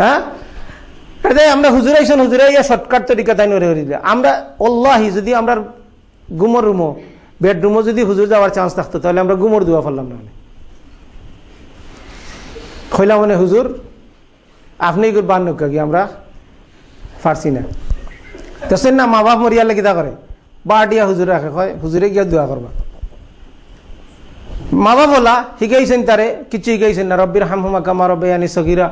হ্যাঁ? আমরা হুজুর আইসন, হুজুরে ইয়া শর্টকাট তরিকা তাই নরে আমরা অল্লাহি যদি আমরা গুমর রুমো বেডরুমও যদি হুজুর যাওয়ার চান্স থাকতো, তাহলে আমরা গুমর দোয়া ফেললাম না। কইলাম মানে হুজুর, আপনি বান নৌকা কি আমরা পারছি না। দেখছেন না মা বাপ মরিয়ালে কিতা করে। বাটিয়া হুজুর রাখে, কয়, হুজুরে গিয়া দোয়া করবা। মা বাবলা শিকাইছেন তারে, কিছু শিকাইছেন না, রব্বির হামহুমা কামা রব্বে আনি সগিরা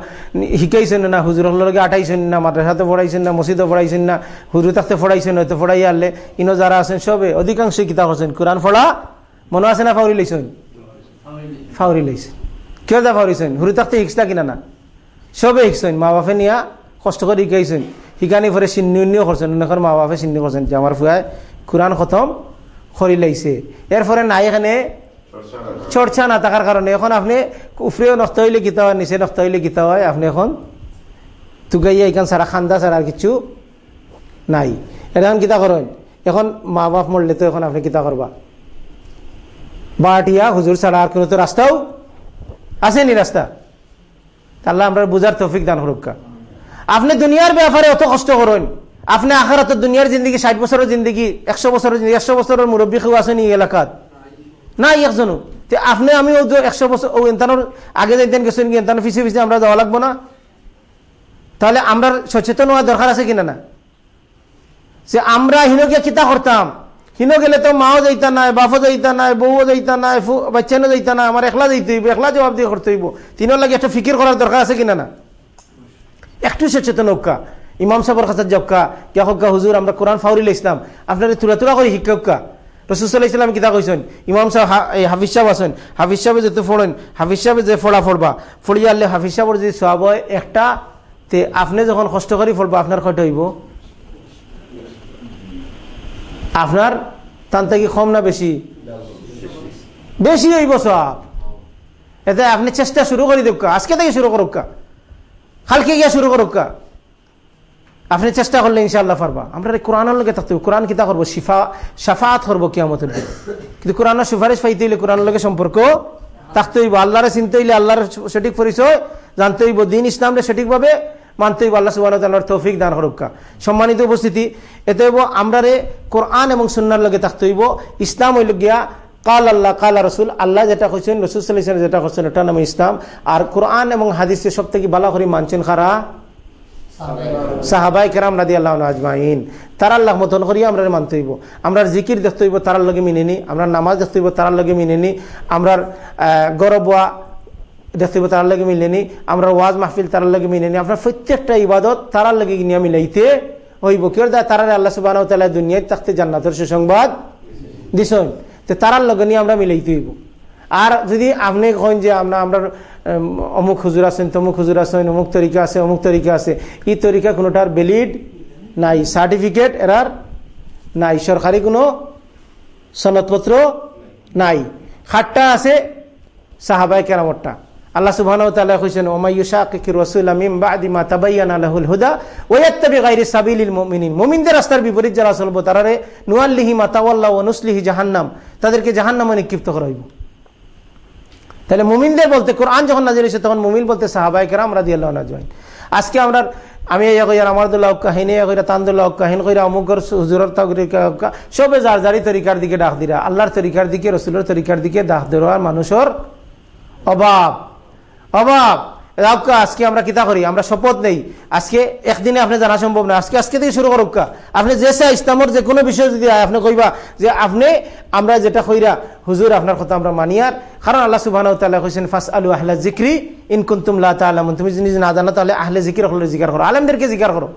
শিকাইছেন না হুজুর লগে আটাইছেন না, মাদ্রাসাতে পড়াইছেন না, মসজিদে পড়াইছেন না, হুজুর থাকতে পড়াইছেন, হয়তো পড়াই আনলে, ইনো যারা আছেন সবে অধিকাংশ কিতাব আছেন। কোরআন পড়া, মনে আছে না ফাউরি লাইছেন? ফাউরি লাইছেন। কেউ যা ফাউরিছেন? হুরু থাকতে শিখছা কিনা না? সবে শিখছেন মা বাপে নিয়া কষ্ট করে শিকাইছেন। শিকানি পরে উন্নিও করছেন অনেক মা বাপে চিন্নি করছেন, যে আমার ফুয়ায় কোরআন খতম খরি লাইছে। এরপরে নাই এখানে চর্চা না থাকার কারণে। এখন আপনি উফরেও নষ্ট হইলে গীতা হয়, নিচে নষ্ট হইলে গীতা হয়? আপনি এখন তুগাইয়া এখান সারা খান্দা ছাড়া কিছু নাই। এখন গীতা করেন? এখন মা বাপ মরলে তো এখন আপনি গীতা করবা? বাটিয়া, হুজুর ছাড়া আর কোনো তো রাস্তাও আসেনি রাস্তা। আল্লাহ আমরা বুঝার তৌফিক দান হরুকা আপনি দুনিয়ার ব্যাপারে অত কষ্ট করেন। আপনি আখারাত দুনিয়ার জিন্দগি, ষাট বছরের জিন্দগি, একশো বছরের একশো বছরের মুরব্বী কেউ আসেনি এলাকাত? নাই একজনও তে আপনি আমি ও একশো বছর, ও আগে যাইতেন গেছেন কি এনতানোর পিছিয়ে পিছিয়ে আমরা যাওয়া লাগবো না। তাহলে আমরা সচেতন হওয়া দরকার আছে কিনা না? যে আমরা হিনকে কিতা করতাম? হিনো গেলে তো মাও যাইতা নাই, বাপও যাইতা নাই, বউও যাইতা নাই বাচ্চানো যাইতা না আমার একলা যাইতে হইব, একলা জবাব দিয়ে করতে হইব। তিনোর লাগে একটা ফিকির করার দরকার আছে কিনা না? একটু সচেতন হোক্কা ইমাম সাহেবের কাছে যাক্কা কিয়া হক্কা হুজুর আমরা কোরআন ফাউরিল ইসলাম আপনার তুলা তুলা করে শিক্ষা রসুসাল্লাহ ইসলাম কিতা কইছেন? ইমাম সাহেব হাফিজ সাহেব আছেন। হাফিজ সাহেবে যেতে ফোড়েন, হাফিজ সাহেবে যে ফোড়া ফোড়বা, ফড়িয়া আনলে হাফিজ সাহেবের যদি সব একটা, তে আপনি যখন কষ্ট করে ফোড়বা, আপনার কয়টা হইব? আপনার তান থেকে কম না বেশি? বেশি হইব সব এতে আপনি চেষ্টা শুরু করে দেবকা। আজকে থেকে শুরু করুকা কালকে গিয়ে শুরু করুকা আপনি চেষ্টা করলে ইনশাল্লাহ পারবা। আমরা কোরআনের লগে থাকতে কোরআন কিতা করব? শিফা সাফাত করব কিয়ামতের দিন। কিন্তু কোরআনের সুপারিশ পাইতে হইলে কোরআনের লগে সম্পর্ক থাকতে হইব। আল্লাহরে চিনতে হইলে আল্লাহর সঠিক পরিচয় জানতে হইব। দিন ইসলামরে সঠিকভাবে মানতে হইব। আল্লাহ সুবাহ তৌফিক দান হরক্কা সম্মানিত উপস্থিতি, এতে হইব আমরা রে কোরআন এবং সুন্নার লগে থাকতে হইব। ইসলাম হইল গিয়া কাল আল্লাহ, কাল রসুল। আল্লাহ যেটা কইছেন, রসুল সাল্লাহ যেটা করছেন ওটা নাম ইসলাম। আর কোরআন এবং হাদিসে সব থেকে ভালো করে মানছেন খারা সাহাবাই কেরাম রাদি আল্লাহ আজমাইন। তার আল্লাহ মতন করিয়া আমরা মানতে হইব আমরা জিকির দেখতে হইব, তারার লগে মিনে নি। আমরা নামাজ দেখতে হইব, তারার লগে মিনে নি। আমরা গরবা দেখতে হইব, তারার লগে মিলে নি। আমরা ওয়াজ মাহফিল তারার লগে মিলে নি। আপনার প্রত্যেকটা ইবাদত তারার লগে নিয়ে মিলাইতে হইব। কেউ দা তারার আল্লাহ সুবাহ দুনিয়ায় থাকতে জান্নাতের সুসংবাদ দিছন। তো তারার লগে নিয়ে আমরা মিলাইতে হইব। আর যদি আপনি কন যে আমরা আমরা অমুক হুজুর আছেন, তমুক হুজুর আছেন, অমুক তরিকা আছে, অমুক তরিকা আছে। এই তরিকা কোনোটার ভ্যালিড নাই। সার্টিফিকেট এরার নাই। সরকারি কোনো সনদপত্র নাই। খাটটা আছে সাহাবাই কেরামতটা। আল্লাহ সুবহানাহু ওয়া তাআলা কইছেন ওমাইয়ুশাকিকির রাসূলা মিন বাদি মা তাবায়্যানা লাহুল হুদা ওয়া ইয়াত্তাবি গায়রি সাবিলিল মুমিনিন। মুমিনদের রাস্তার বিপরীত যারা চলবো, তারারে নুয়াল্লিহি মা তাওয়াল্লা ওয়া নুসলিহি জাহান্নাম। তাদেরকে জাহান্নামে নিক্ষিপ্ত করা হইব। তাহলে মুমিনদের বলতে, কোরআন যখন নাজির হয়েছে, তখন মুমিন বলতে সাহাবাই কেরাম রাজি আল্লাহ নাজমাইন আজকে আমরা, আমি এই কইয়ার আমারদুল্লাহ হক্কা হিনে ইয়া কইরা তান্দুল্লাহ কাহিন হিন কইরা অমুকর হুজুরের তরিকা সবে যার যারি তরিকার দিকে ডাক দিরা, আল্লাহর তরিকার দিকে, রসুলের তরিকার দিকে ডাক দেওয়ার মানুষের অভাব। অভাব। আজকে আমরা কিতা করি? আমরা শপথ নেই। আজকে একদিনে আপনি জানা সম্ভব না। আজকে আজকে থেকে শুরু করুক আপনি যে চাই ইসলামর যে কোনো বিষয় যদি আপনি কইবা যে আপনি আমরা যেটা কইরা, হুজুর, আপনার কথা আমরা মানিয়ার কারণ আল্লাহ সুবাহ কৈছেন ফাস আলু আহলা জিক্রি ইনকুন্তুম লা তালামুন তুমি যদি না জানো, তাহলে আহলে জিকির হলে জিকার করো। আলমদেরকে জিকার করো।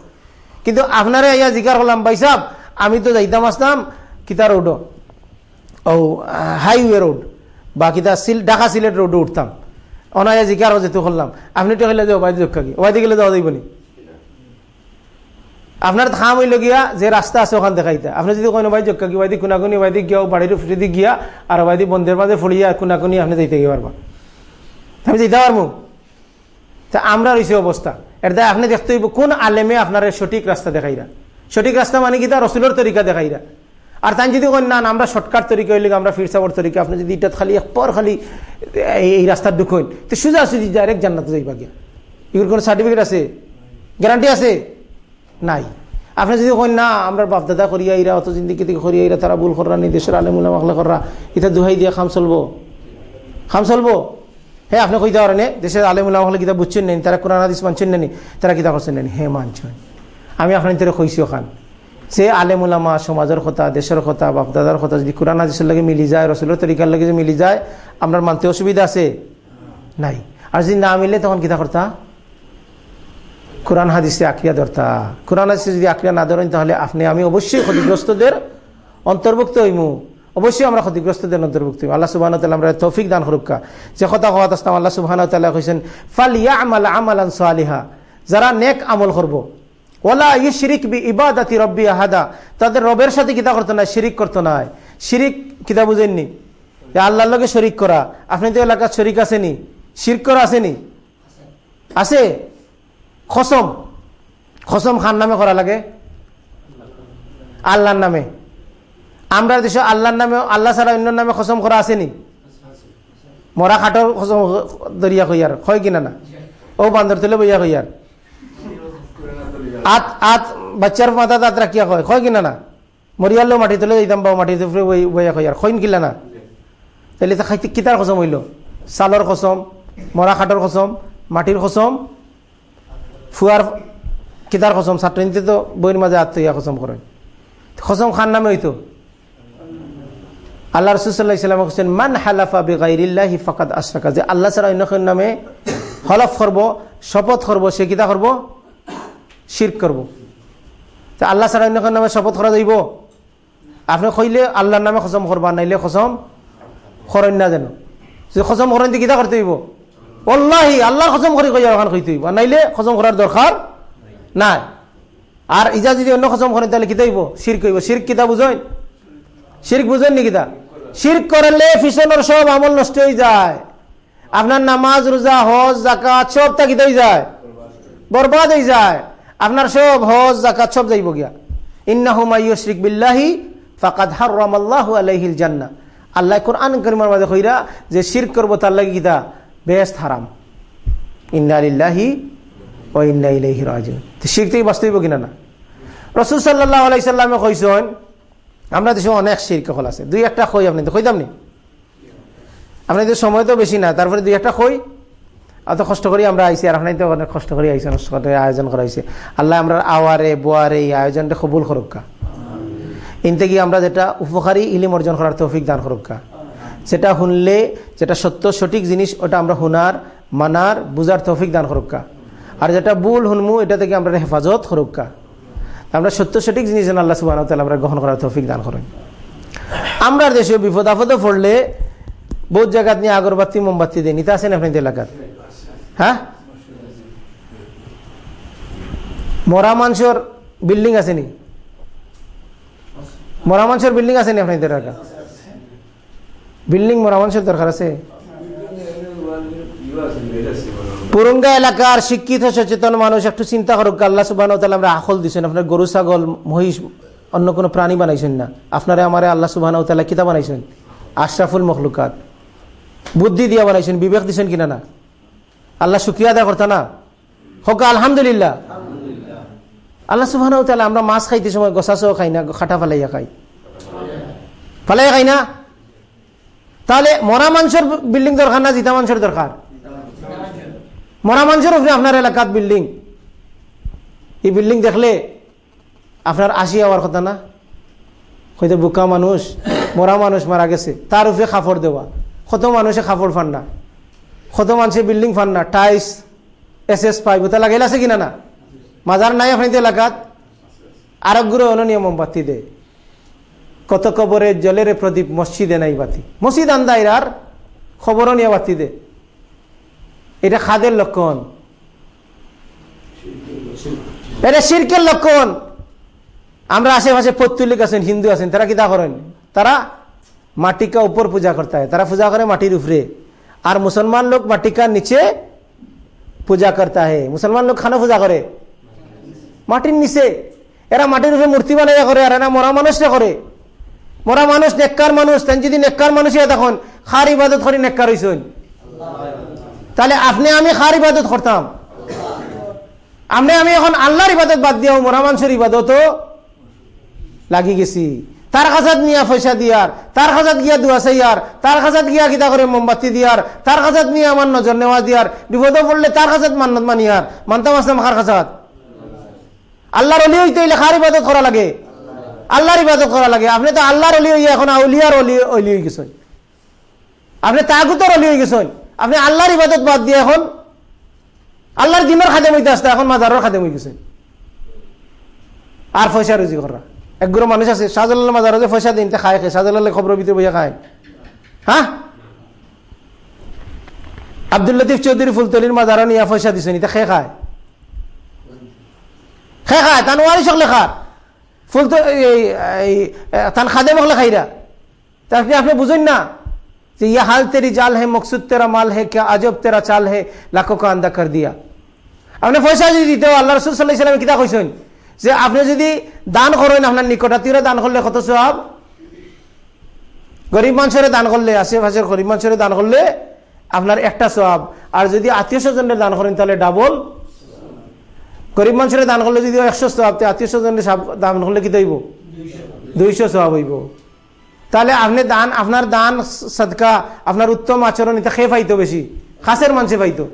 কিন্তু আপনারা ইয়া জিকার করলাম, ভাই সাহ আমি তো যাইতাম, আসতাম কিতা রোড ও হাইওয়ে রোড, বা কিতা ঢাকা সিলেট রোডে উঠতাম। অনায়া জিকার যেতে করলাম। আপনি তো হইলে যে ওবাইদি যোগ কি? ওবাইদি গেলে যাওয়া যাইব নি? আপনার থাম হইল গিয়া যে রাস্তা আছে ওখান দেখাইতে। আপনি যদি কোনো ভাই যোগ কি? ওয়াইদি কুনাকুনি ওয়াইদি গিয়া বাড়ির ফিরি গিয়া, আর ওয়াইদি বন্ধের মাঝে ফড়িয়া কুনাকুনি আপনি যাইতে গিয়ে পারবা? আমি যেতে পারব? তা আমরা রয়েছে অবস্থা। দ্বারা আপনি দেখতে হইব কোন আলেমে আপনার সঠিক রাস্তা দেখাইরা। সঠিক রাস্তা মানে কি? তা রসুলের তরিকা দেখাইরা। আর তাই যদি কই না আমরা শর্টকাট তরিকা হইলে আমরা ফিরসাবর তরিকা আপনি যদি এটা খালি একপর খালি এই রাস্তার হইন তো সোজা সুজি ডাইরেক্ট জান্নাতে যাইবা গিয়া। এগুলোর কোনো সার্টিফিকেট আছে? গ্যারান্টি আছে? নাই। আপনি যদি কই না, আমরা বাপদাদা করিয়া ইরা অত জিন্দিগি থেকে করিয়া ইরা তারা ভুল করা নি দেশের আলেমুল্লাহ মাখলা করা এটা দুহাই দিয়ে খাম চলবো। খাম চলবো? হ্যাঁ আপনি কইতে পারেন দেশের আলেমুল্লাহ মাখলা কিতা বুঝছেন নেন তারা কোরআন, হাদিস মানছেন নেনি তারা কিতা করছেন নেনি হ্যাঁ মানছেন। আমি আপনার তোরে কইছি ওখান। যে আলেমুলামা সমাজের কথা, দেশের কথা বাপদাদার কথা যদি কোরআন, হাদিসের লাগে মিলি যায়, রসুলের তরিকার লাগে যে মিলি যায় আপনার মানতে অসুবিধা আছে? নাই। আর যদি না মিলে, তখন কিতা করতা কোরআন, হাদিসে আক্রিয়া ধরতা। কোরআন, হাদিসে যদি আক্রিয়া না ধরেন, তাহলে আপনি, আমি অবশ্যই ক্ষতিগ্রস্তদের অন্তর্ভুক্ত হইমু। অবশ্যই আমরা ক্ষতিগ্রস্তদের অন্তর্ভুক্ত হইম। আল্লাহ সুবাহ আমরা তৌফিক দান হরুকা যে কথা কথা আসতাম আল্লাহ সুবাহ কইছেন, ফাল ইয়া আমাল আমালান সালিহা। যারা নেক আমল করব ওলা ই শিরিক বি ইবাদাতি রব্বি আহাদা। তাদের রবের সাথে কিতা করতো না শিরিক করতো না শিরিক কিতা বুঝেননি? আল্লাহর লগে শরিক করা। আপনি তো এলাকার শরিক আসেনি শির করা আসেনি আছে? খসম। খসম খান নামে করা লাগে? আল্লাহর নামে। আমরা দেশে আল্লাহর নামে, আল্লাহ ছাড়া অন্য নামে খসম করা আসেনি মরা খাটর খসম, দরিয়া কইয়ার হয় কিনা না? ও বান্দর তুলে বইয়া কইয়ার আত আত বাচ্চার মাথা দাঁত রাখিয়া কয়। হয় কিনা না? মরিয়ালেও মাটি তুলে দিতাম বা মাটি তুলে বইয়া কইয়ার খৈন কিলা না? তাহলে খাইতে কিতার খসম হইল? চালৰ খসম মৰা খাটৰ খসম মাটিৰ খসম ফুয়ার কিতার খসম ছাত্রনীতি তো বইয়ের মাঝে আত্মীয় খসম করেন খসম খান নামে হইতো। আল্লাহ রসুল্লাহ ইসলাম হোসেন মান হালাফা বেগাইরিল্লাহি ফাকাদ আশরাকা যে আল্লাহ ছাড়া অন্য নামে হলফ করব, শপথ করব, সে কিতা করব? শির্ক করব। তা আল্লাহ ছাড়া অন্য নামে শপথ করা যাইব? আপনি কইলে আল্লাহর নামে খসম করবা, নাইলে খসম করেন না যেন। যদি খসম করেন দিয়ে কিতা করতে হইব? অল্লাহি আল্লাহর খসম করে কইয়া ওখান কইতে হইব। নাইলে খসম করার দরকার নাই। আর ইজা যদি অন্য খসম করেন তাহলে কিতা হইব? শির কইব শির কিতা বুঝেন শির্ক বুঝেন নি কিতা? শির্ক করলে ফিসনের সব আমল নষ্ট হয়ে যায়। আপনার নামাজ, রোজা, হজ জাকাত সব তা যায়? বরবাদ হয়ে যায়। আপনার সব হজ জাকাত সব যাইব গিয়া। ইন্নাহু মাইয়ুশরিক বিল্লাহি ফাকাদ হাররামাল্লাহু আলাইহিল জান্নাহ। আল্লাহ কোরআন করিমার মাঝে কইরা যে শিরক করব তার লাগি কিতা বেস্ট হারাম। ইন্না লিল্লাহি ও ইন্না ইলাইহি রাজিউন। তো শিরক থেকে বাঁচতে হইব কিনা না? রাসূল সাল্লাল্লাহু আলাইহি সাল্লামে কইছেন, আমরা দেশে অনেক শিরক হল আছে। দুই একটা কই আপনি তো কইতাম নি? আপনাদের সময় তো বেশি না, তারপরে দুই একটা কই অত কষ্ট করি আমরা আইসি আর আপনার অনেক কষ্ট করে আইসি নষ্ট করে আয়োজন করা হয়েছে আল্লাহ আমরা আওয়ারে, বোয়ারে এই আয়োজনটা কবুল করুকা ইনতে গিয়ে আমরা যেটা উপকারী ইলিম অর্জন করার তৌফিক দান করুকা যেটা শুনলে, যেটা সত্য, সঠিক জিনিস, ওটা আমরা হুনার মানার, বুঝার তৌফিক দান করুকা আর যেটা ভুল হুনমু এটা থেকে আমরা হেফাজত করুকা আমরা সত্য, সঠিক জিনিস যেন আল্লাহ সুবাহ আমরা গ্রহণ করার তৌফিক দান করেন আমরা দেশে বিপদ আপদে পড়লে, বহুত জায়গাত নিয়ে আগরবাতি, মোমবাতি দেয় নিতে আসেন আপনাদের এলাকার হ্যাঁ? মরা মানুষের বিল্ডিং আছে নি? মরা মানুষের বিল্ডিং আছে নি আপনাদের বিল্ডিং মরা মানুষের দরকার আছে? পুরঙ্গা এলাকার শিক্ষিত সচেতন মানুষ একটু চিন্তা করুক, আল্লাহ সুবাহ আমরা আখল দিচ্ছেন আপনার গরু, ছাগল, মহিষ, অন্য কোনো প্রাণী বানাইছেন না। আপনারা আমারে আল্লাহ সুবাহ কিতা বানাইছেন। আশরাফুল মখলুকাত। বুদ্ধি দিয়া বানাইছেন, বিবেক দিচ্ছেন কিনা না? আল্লাহ শুক্রিয়া আদায় করতা না? হোক আলহামদুলিল্লাহ। আল্লাহ সুবাহ আমরা মাছ খাইতে সময় গোসাসও খাই না খাটা ফালাইয়া খাই। ফালাইয়া খাই না? তাহলে মরা মানুষের বিল্ডিং দরকার না জিতা মানুষের দরকার? মরা মানুষের উপরে আপনার এলাকাত বিল্ডিং এই বিল্ডিং দেখলে আপনার আসি হওয়ার কথা না? হয়তো বোকা মানুষ মরা মানুষ মারা গেছে তার উপরে খাফড় দেওয়া। কত মানুষে খাফড় ফান না? কত মানুষে বিল্ডিং ফান না টাইস এস এস পাইব তা লাগাইল আছে কিনা না মাজার নাই আপনাদের এলাকাত? আরোগ্য অননীয় মোমবাতি দে। কত কবরে জলের প্রদীপ মসজিদে নাই বাতি। মসজিদ আন্দাইর আর খবরও নিয়ে বাতি দে। এটা খাদের লক্ষণ। এটা শিরকের লক্ষণ। আমরা আশেপাশে পত্তুলিক আছেন, হিন্দু আছেন, তারা কি তা করেন? তারা মাটিকে উপর পূজা করতে হয়। তারা পূজা করে মাটির উপরে। আর মুসলমান লোক মাটিকার নিচে পূজা করতে হয় মুসলমান লোক খানা পূজা করে। মাটির নিচে। এরা মাটির উপরে মূর্তি বানাইয়া করে, আর এরা মরা মানুষরা করে। মরা মানুষ নেককার মানুষ, তেন যদি নেককার মানুষ তখন খার ইবাদত করে নেককার হয়েছেন তাহলে আপনি আমি খার ইবাদত করতাম। আপনি আমি এখন আল্লাহর ইবাদত বাদ দিয়াও মরা মানুষের ইবাদতও লাগি গেছি। তার কাছাত নিয়া পয়সা দিয়ার, তার কাছাত গিয়া দুয়া চাইয়ার, তার কাছাত গিয়া কিতা করে মোমবাতি দিয়ার, তার কাছাত নিয়ে আমার নজর নেওয়া দিয়ার, বিপদ পড়লে তার কাছাত মান্নত মানিয়ার। মানতাম আসলাম খার কাছাত আল্লাহর অলি হইতে হইলে খার ইবাদত করা লাগে? আল্লাহর ইবাদত করা লাগে। আপনি তো আল্লাহর অলি হইয়া এখন আউলিয়ার অলি অলি হয়ে গেছেন। আপনি তাগুতর অলি হয়ে গেছেন। আপনি আল্লাহর ইবাদত বাদ দিয়ে এখন আল্লাহর দিনের খাদেম হইতে আসতে, এখন মাজারের খাদেম হয়ে গেছে আর পয়সা রুজি করা। একগুলো মানুষ আছে শাহজালাল মাজার পয়সা দিন খায় খায় শাহজালাল খবরের ভিতরে বইয়া খায়। হ্যাঁ আব্দুল লতিফ চৌধুরী ফুলতলির মাজারও নিয়ে পয়সা দিছে, নিতে খে খায়। খে খায় তান ওয়ারি সকলে খার ফুল তো তান খাদে মকলে খাইরা তা আপনি আপনি বুঝেন না যে ইয়া হাল তেরি জাল হে, মকসুদ তেরা মাল হে কে আজব তেরা চাল হে, লাখো কা আন্দা কর দিয়া। আপনি পয়সা যদি দিতে, আল্লাহ রসুল সাল্লাহ ইসলামে কিতা কইছেন যে আপনি যদি দান করেন আপনার নিকটাত্মীয়রা দান করলে কত সব গরিব মানুষের দান করলে আশেপাশের গরিব মানুষের দান করলে আপনার একটা সব আর যদি আত্মীয় স্বজনের দান করেন, তাহলে ডাবল গরিব মানুষের দান করলে যদি একশো সব আত্মীয় স্বজনের দান করলে কি দইব দুইশো সব হইব। তাহলে আপনি দান, আপনার দান সদকা আপনার উত্তম আচরণ, এটা খেয়ে পাইতো বেশি? খাসের মানুষে পাইতো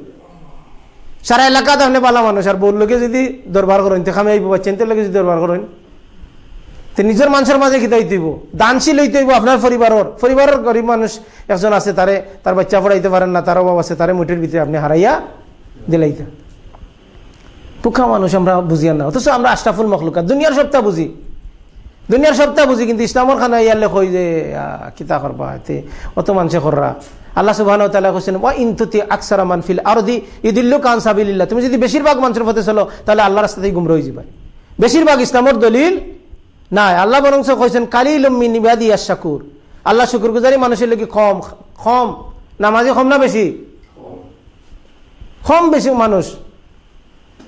সারা এলাকাতে আপনি বালা মানুষ, আর লোকে যদি দরবার করেন, তো খামে আইব বাচ্চেন তাহলে যদি দরবার করেন, তো নিজের মানুষের মাঝে খিতা হইতেইব দানশীল হইতে হইব আপনার পরিবারের পরিবারের গরিব মানুষ একজন আছে তারে, তার বাচ্চা পড়াইতে পারেন না তার অভাব আছে তারে মুঠের ভিতরে আপনি হারাইয়া দিলাইতে। পুখা মানুষ আমরা বুঝিয়া না, অথচ আমরা আশরাফুল মখলুকা দুনিয়ার সপ্তাহ বুঝি। দুনিয়ার সপ্তাহ বুঝি, কিন্তু ইসলামর খানা ইয়ালে কই যে কিতা করবা এতে অত মানুষে কররা। আল্লাহ সুবাহ কৈছেন ওয়া ইনতুতি আকসারা মানফিল আরদি ইদিল্লু কান সাবিল্লাহ তুমি যদি বেশিরভাগ মানুষের পথে চলো, তাহলে আল্লাহ রাস্তাতেই গুম হয়ে যাবে। বেশিরভাগ ইসলামর দলিল নাই। আল্লাহ বরং কইছেন কালিল নিবাদি শাকুর আল্লাহ শুকুর গুজারি মানুষের লোক কম কম। নামাজি কম না বেশি? কম বেশি মানুষ।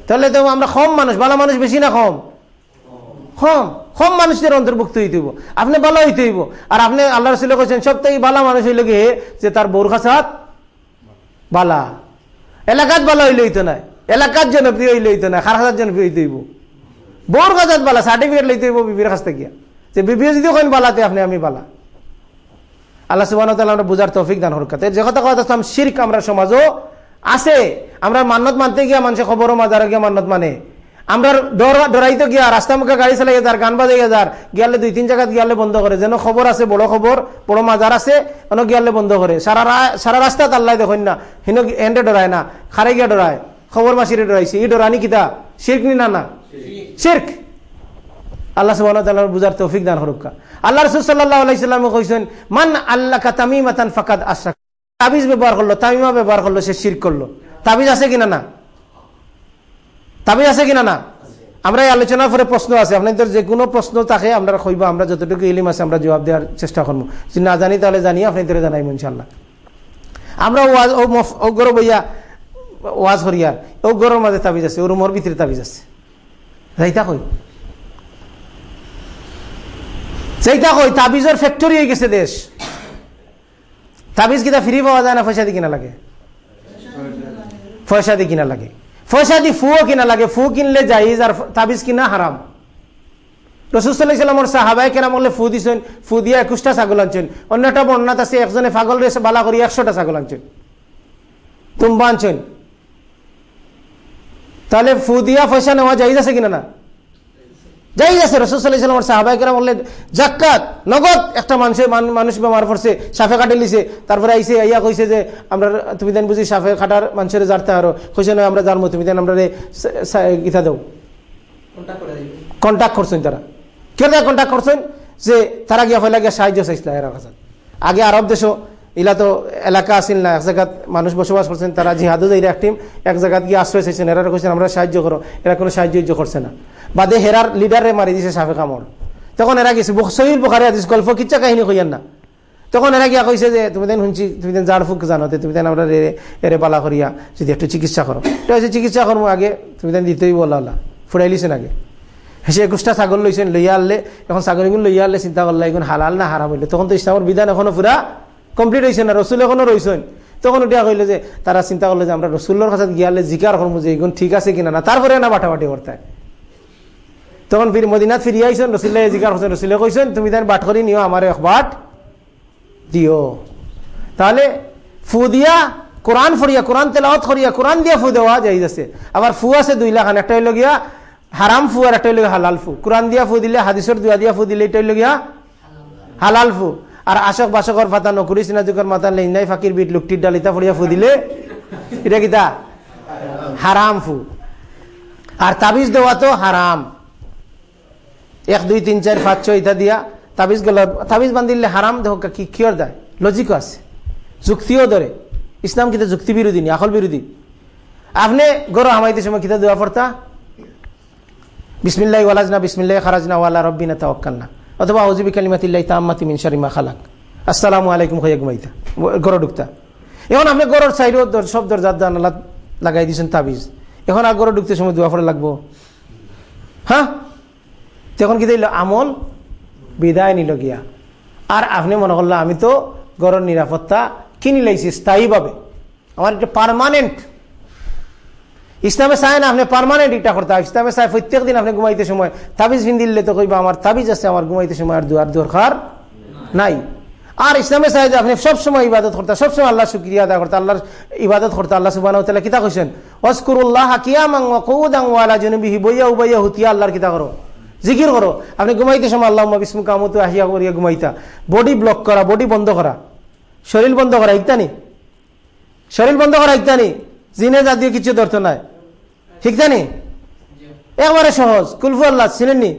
তাহলে তো আমরা কম মানুষ, ভালো মানুষ বেশি না কম? কম কম মানুষদের অন্তর্ভুক্ত হইতে হইব। আপনি ভালো হইতে হইব। আর আপনি আল্লাহ রসুল করছেন সবথেকে ভালো মানুষ হইলে গিয়ে যে তার বউর খাসাত বালা এলাকাত ভালো হইলে হইতো না। এলাকার জনপ্রিয় হইলে হইতো না। খার হাজার জনপ্রিয় হইতে হইব। বউর কাছে বালা সার্টিফিকেট লইতে হইব বিবির কাছ থেকে। যে বিবি যদি কেন বালাতে আপনি আমি বালা আল্লাহ সুবাহ আমরা বুঝার তৌফিক দান হরকাতে যে কথা কথা শির্ক, আমরা সমাজও আছে। আমরা মান্নত মানতে গিয়া মানুষের খবরও মাজারে গিয়া মান্নত মানে। আমরা ডরাইতে গিয়া, রাস্তা মুখে গাড়ি চালাই যার, গান বাজে যার, গিয়ালে দুই তিন জায়গা গিয়ালে বন্ধ করে। যেন খবর আছে, বড় খবর, বড় মাজার আছে অন্য গিয়ালে বন্ধ করে। সারা সারা রাস্তা তাল্লাই দেখুন না। হিন এন্ডে ডরায় না। খারে গিয়া ডরায়। খবর মাসিরে ডরাইছে। ই ডরানি কিতা? শির্ক নি না না? শির্ক। আল্লাহ সুবাহ বুঝার তৌফিক দান হরুকা আল্লাহ রসুল সাল্লাহ আলাইসাল্লামে কইছেন, মান আল্লাহ তামিমাতান ফাকাদ আশা তাবিজ ব্যবহার করল, তামিমা ব্যবহার করল, সে শির করল। তাবিজ আছে কিনা না? তাবিজ আছে কিনা না? আমরা এই আলোচনার পরে প্রশ্ন আছে। আপনাদের যে কোনো প্রশ্ন থাকে, আমরা কইবা, আমরা যতটুকু ইলিম আছে, আমরা জবাব দেওয়ার চেষ্টা করব। যদি না জানি, তাহলে জানি আপনাদের জানাই ইনশাল্লাহ আমরা ওয়াজ, ও গরব ইয়া ওয়াজ হরিয়ার ও গরর মাঝে তাবিজ আছে ও রুমর ভিতরে তাবিজ আছে। যাইতা কই? সেইটা কই? তাবিজের ফ্যাক্টরি হয়ে গেছে দেশ। তাবিজ কিনা ফ্রি পাওয়া যায় না, পয়সা দিয়ে কিনা লাগে? পয়সা দিয়ে কিনা লাগে। দিয়ে ফুও কিনা লাগে? ফু কিনলে জাহিজ আর তাবিজ কিনা হারাম। রসুসলামর সাহাবাই কেনা বললে ফু দিছেন ফু দিয়ে একুশটা ছাগল আনছেন। অন্যটা বর্ণাত আছে, একজনে ফাগল রয়েছে, বালা করি একশোটা ছাগল আনছেন। তুম্বা আনছেন। তাহলে ফু দিয়া পয়সা নেওয়া যাইজ আছে কিনা না? যাই আছে রসুসাল্লাহামের সাহাবাই কেনা বললেন জাক্কাত নগদ একটা মানুষের মানুষ বেমার পড়ছে সাফে কাটে লিছে তারপরে আইসে ইয়া কইছে যে আমরা তুমি দেন বুঝি সাফে কাটার মানুষের জারতে আরও কইছে না আমরা জানব তুমি দেন আমরা গীতা দেও। কন্ট্যাক্ট করছেন তারা। কে কন্ট্যাক্ট করছেন? যে তারা গিয়া ফেলা গিয়া সাহায্য চাইছিল এরা কাছে। আগে আরব দেশও ইলা তো এলাকা আসিল না, এক জায়গাত মানুষ বসবাস করছেন, তারা জিহাদও যাই এক টিম এক জায়গাত গিয়ে আশ্রয় চাইছেন, এরা কইছেন, আমরা সাহায্য করো। এরা কোনো সাহায্য করছে না। বাদে হেরার লিডারে মারি দিছে সাফে কামড় তখন এরা গেছে সহিল বুখারি আদিস গল্প, কিচ্ছা কাহিনী কইয়ান না। তখন এরা গিয়া কইছে যে, তুমি দেন শুনছি, তুমি দেন জাড় ফুক জানো তুমি দেন আমরা এরে বালা করিয়া যদি একটু চিকিৎসা করো। এটা হচ্ছে চিকিৎসা করব আগে, তুমি দেন দিতেই বলা আল্লাহ ফুরাই লিছেন আগে। সে একুশটা ছাগল লইছেন, লইয়া আনলে, এখন ছাগলগুলো লইয়া আনলে চিন্তা করলে এখন হালাল না হারাম হইলে? তখন তো ইসলামের বিধান এখনও পুরা কমপ্লিট হয়েছে না, রসুল এখনও রয়েছেন তখন উঠিয়া কইলে যে, তারা চিন্তা করলে যে, আমরা রসুল্লোর কাছে গিয়ালে জিকার করব যে এগুন ঠিক আছে কিনা না, তারপরে না বাটাবাটি করতে তখন ফির মদিনাত ফিরিয়ে আইসন রসুল্লাহ জিকার হোসেন রসুল্লাহ কইসেন তুমি তার বাট করি নিও, আমার এক বাট দিও। তাহলে ফু দিয়া কোরআন ফরিয়া, কোরআন তেলাওয়াত করিয়া, কোরআন দিয়া ফু দেওয়া যাই আছে। আবার ফু আছে দুই লাখ একটা হইল গিয়া হারাম ফু, আর একটা হইল হালাল ফু। কোরআন দিয়া ফু দিলে, হাদিসর দুয়া দিয়া ফু দিলে, এটা হইল গিয়া হালাল ফু। আর আশক বাসকর ফাতা নকুরি সিনাজুকর মাতা লেইনাই ফাকির বিট লুকটির ডালিতা ফরিয়া ফু দিলে, এটা কিতা হারাম ফু। আর তাবিজ দেওয়া তো হারাম। এক, দুই, তিন, চার, পাঁচ, ছয় ইতা দিয়া তাবিজ গেল, তাবিজ বান্ধিলে হারাম দেহ কি কিয়র দেয়? লজিকও আছে। যুক্তিও ধরে। ইসলাম কিন্তু যুক্তি বিরোধী নি আকল বিরোধী। আপনি গরো হামাইতে সময় কিতা দেওয়া পড়তা? বিসমিল্লাহ ওয়ালাজনা, বিসমিল্লাহ খারাজনা, ওয়ালা রব্বিনা তাওয়াক্কালনা। অথবা আউজিবি কালিমাতিল্লাহ তাম্মাতি মিন শারিমা খালাক। আসসালামু আলাইকুম, হইয়া ঘুমাইতা। গরো ঢুকতা এখন আপনি গরোর সাইডও সব দরজার জানালা লাগাই দিয়েছেন তাবিজ। এখন আর গরো ঢুকতে সময় দোয়া লাগবো। হ্যাঁ? তখন কি দিল আমল বিদায় নিল গিয়া। আর আপনি মনে করল, আমি তো গড়ের নিরাপত্তা কিনি লাইছি স্থায়ীভাবে। আমার এটা পারমানেন্ট ইসলামে চায় না, আপনি পারমানেন্ট এটা করতে হয়। ইসলামে চায় প্রত্যেক দিন আপনি ঘুমাইতে সময়, তাবিজ দিলে তো কইবা, আমার তাবিজ আছে, আমার ঘুমাইতে সময় আর দুয়ার দরকার নাই। আর ইসলামে চাই যে আপনি সবসময় ইবাদত করতে সবসময় আল্লাহ শুক্রিয়া আদা করতে আল্লাহর ইবাদত করতে আল্লাহ সুবাহ কিতা কৈছেন অস্কুরুল্লাহ কিয়ামাং কৌদাং ওয়ালা জনবিহি বইয়া উবাইয়া হুতিয়া, আল্লাহর কিতা করো। জিকির করো। আপনি ঘুমাইতে সময় আল্লাহ বিসমু কামতো আহিয়া করিয়া ঘুমাইতা। বডি ব্লক করা, বডি বন্ধ করা। শরীর বন্ধ করা ইত্যানি শরীর বন্ধ করা ইত্যানি জিনে জাতীয় কিছু ধরতো নাই। ঠিক জানি? একবারে সহজ। কুলফু আল্লাহ চিনেননি?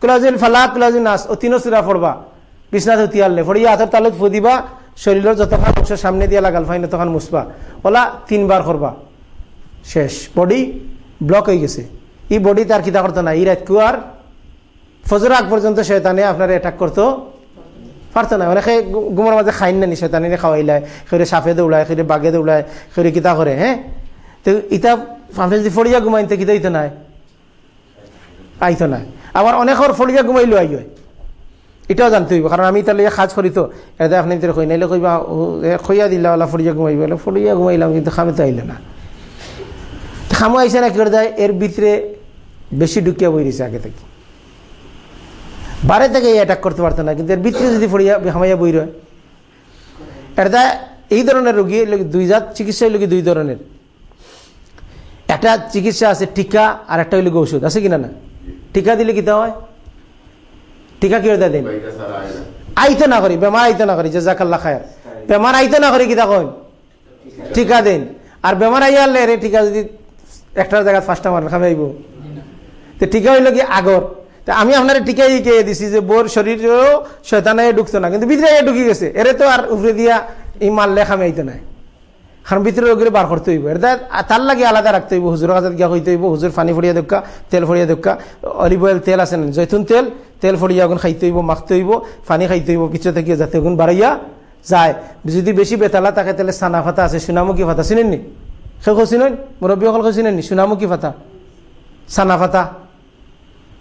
কুলাজুল ফালা কুলাজুল নাস। ও তিনো সুরা পড়বা। বিশ্বনাথ তিয়ালে ফড়িয়া হাতের তালত ফু দিবা। শরীরের যতক্ষণ অংশ সামনে দিয়ে লাগাল ফাইন তখন মুসবা ওলা তিনবার করবা। শেষ। বডি ব্লক হয়ে গেছে। এই বডি তার কিতা করতো না। এই রাত কুয়ার। ফজর আগ পর্যন্ত শেতানে আপনার অ্যাটাক করতো। পারতো না। মানে সেই গুমর মাঝে খাইন না নি। শেতানি খাওয়াইলায়। সেরে সাফে দৌড়ায় সেরে বাঘে দৌড়ায় সেরে কিতা করে হ্যাঁ? তো ইটা আপনি যদি ফড়িয়া ঘুমাইতে কিতা ইতো নাই? আইতো নাই। আবার অনেকর ফড়িয়া ঘুমাইলো আই এটাও জানতে হইব, কারণ আমি তাহলে কাজ করি তো। এটা আপনি কই, নাইলে কইবা খইয়া দিলা ওলা ফড়িয়া ঘুমাইব ফড়িয়া ঘুমাইলাম, কিন্তু খামে তো আইলে না। খামো আইসে না, কি করে দেয় এর ভিতরে বেশি ঢুকিয়া বই রয়েছে আগে থেকে। বারে থেকে অ্যাটাক করতে পারতো না, কিন্তু এর ভিতরে যদি ফড়িয়া হামাইয়া বই রয়, এটা এই ধরনের রোগী দুই জাত চিকিৎসা হইল দুই ধরনের। একটা চিকিৎসা আছে টিকা আর একটা হইলে ঔষধ আছে কিনা না? টিকা দিলে কিতা হয়? টিকা কি দেন? আইতে না। করি বেমার আইতে না করি যে জাকাল্লা খায় বেমার আইতে না করি কিতা কইন টিকা দেন। আর বেমার আই আনলে রে টিকা যদি একটা জায়গা পাঁচটা মার খাবে আইব। তো টিকা হইল কি আগর? তা আমি আপনার টিকাই কে দিছি যে বোর শরীরেও শয়তানে ঢুকতো না কিন্তু ভিতরে ঢুকি গেছে। এরে তো আর উপরে দিয়া এই মারলে খামে আইতে নাই। কারণ ভিতরে ওগুলো বার করতে হইব। এটা তার লাগে আলাদা রাখতে হইব। হুজুর কাছে গিয়া হইতে হইব, হুজুর পানি ফড়িয়া দক্কা তেল ফড়িয়া দক্কা অলিভ অয়েল তেল আছে না জৈতুন তেল তেল ফড়িয়া আগুন খাইতে হইব, মাখতে হইব, পানি খাইতে হইব পিছু থেকে যাতে আগুন বাড়াইয়া যায়। যদি বেশি বেতালা থাকে, তাহলে সানা ফাতা আছে, সোনামুখী ফাতা। চিনেননি? সে চিনেন? মুরব্বী সকল চিনেননি? সোনামুখী ফাতা? সানা ফাতা?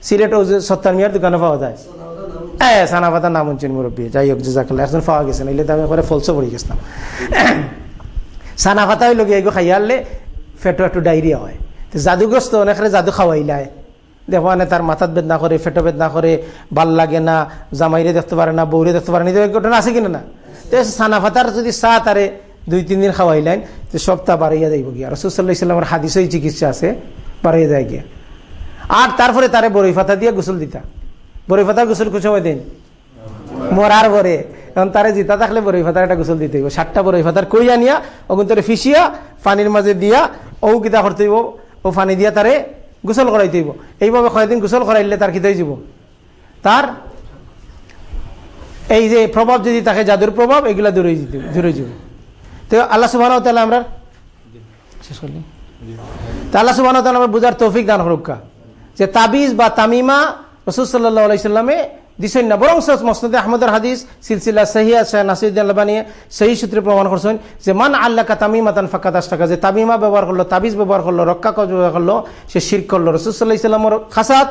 সিলেট যে সত্তর মিয়ার দোকানে পাওয়া যায়। হ্যাঁ সানা ফাতা নাম শুনছেন মুরব্বী যাই হোক জাকাল একজন পাওয়া গেছে না এলে তো আমি করে ফলসও পড়ে গেছিলাম। সানা ফাতা হইল গিয়ে খাইয়া আনলে ফেটো একটু ডায়রিয়া হয়। তো জাদুগ্রস্ত অনেকরে জাদু খাওয়াইলায় দেখো মানে তার মাথার বেদনা করে, ফেটো বেদনা করে ভালো লাগে না, জামাইরে দেখতে পারে না বৌরে দেখতে পারে না ঘটনা আছে কিনা না? তো সানা ফাতার যদি চা তারে দুই, তিন দিন খাওয়াইলেন তো সপ্তাহ বাড়াইয়া যাইব গিয়া। রসুল্লাহ ইসলামের হাদিসই চিকিৎসা আছে, বাড়াইয়া যায় গিয়া। আর তারপরে তারে বরই ফাতা দিয়ে গোসল দিতা। বরই ফাতা গোসল সময় দিন? মরার পরে, এখন তারে জিতা থাকলে বরই ফাতার একটা গোসল দিতে হইব। সাতটা বরই ফাতার কইয়া নিয়া ওগুন তারে ফিসিয়া, পানির মাঝে দিয়া ও কিতা করতে হইব ও পানি দিয়া তারে গোসল করাইতে হইব। এইভাবে কয়েকদিন গোসল করাইলে তার কিতা যাব তার এই যে প্রভাব যদি থাকে, জাদুর প্রভাব, এগুলা দূরে দূরে যাব তো আল্লাহ সুবাহ তাহলে আমরা শেষ করলি? তা আল্লাহ সুবাহ তাহলে আমরা বুঝার তৌফিক দান হরুকা যে তাবিজ বা তামিমা রসুল সাল্লাহ আলাইসাল্লামে দিছেন না। বরং মসনদ আহমদের হাদিস সিলসিলা সহিয়া শাহ নাসিউদ্দিন আলবানী সেই সূত্রে প্রমাণ করছেন যে, মান আল্লাহ তামিমাতান ফাঁকা দাস টাকা যে তামিমা ব্যবহার করল, তাবিজ ব্যবহার করল, রক্ষা কজ ব্যবহার করল, সে শির করল। রসুল্লাহ ইসলামর খাসাত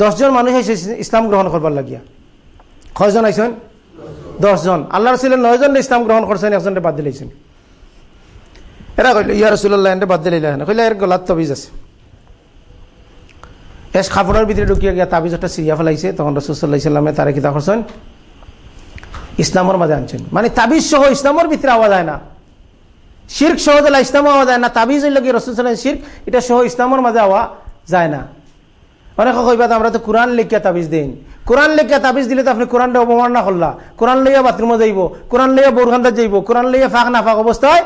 দশজন মানুষ এসে ইসলাম গ্রহণ করবার লাগিয়া। কয়জন আইসেন দশজন আল্লাহ রসুলের নয়জন ইসলাম গ্রহণ করছেন একজনটা বাদ দিলেছেন এরা কইল, ইয়া রসুল্লাহ বাদ দিলে কইলে, এর গলার তবিজ আছে। এস কাপড়ের ভিতরে ঢুকিয়ে গিয়া তাবিজ একটা সিরিয়া ফেলাইছে, তখন রসুল্লাহ ইসলামে তারা কিতা করছেন ইসলামর মাঝে আনছেন মানে তাবিজ সহ ইসলামর ভিতরে আওয়া যায় না। শির্ক সহ দিলা ইসলাম আওয়া যায় না তাবিজ কি রসুল্লাহ শির্ক এটা সহ ইসলামর মাঝে আওয়া যায় না। অনেক কইবা, আমরা তো কোরআন লিখিয়া তাবিজ দিন। কোরআন লিখিয়া তাবিজ দিলে তো আপনি কোরআনটা অবমাননা করলা। কোরআন লইয়া বাথরুমে যাইব, কোরআন লইয়া বোরখান্দার যাইব, কোরআন লইয়া ফাঁক না ফাঁক অবস্থায়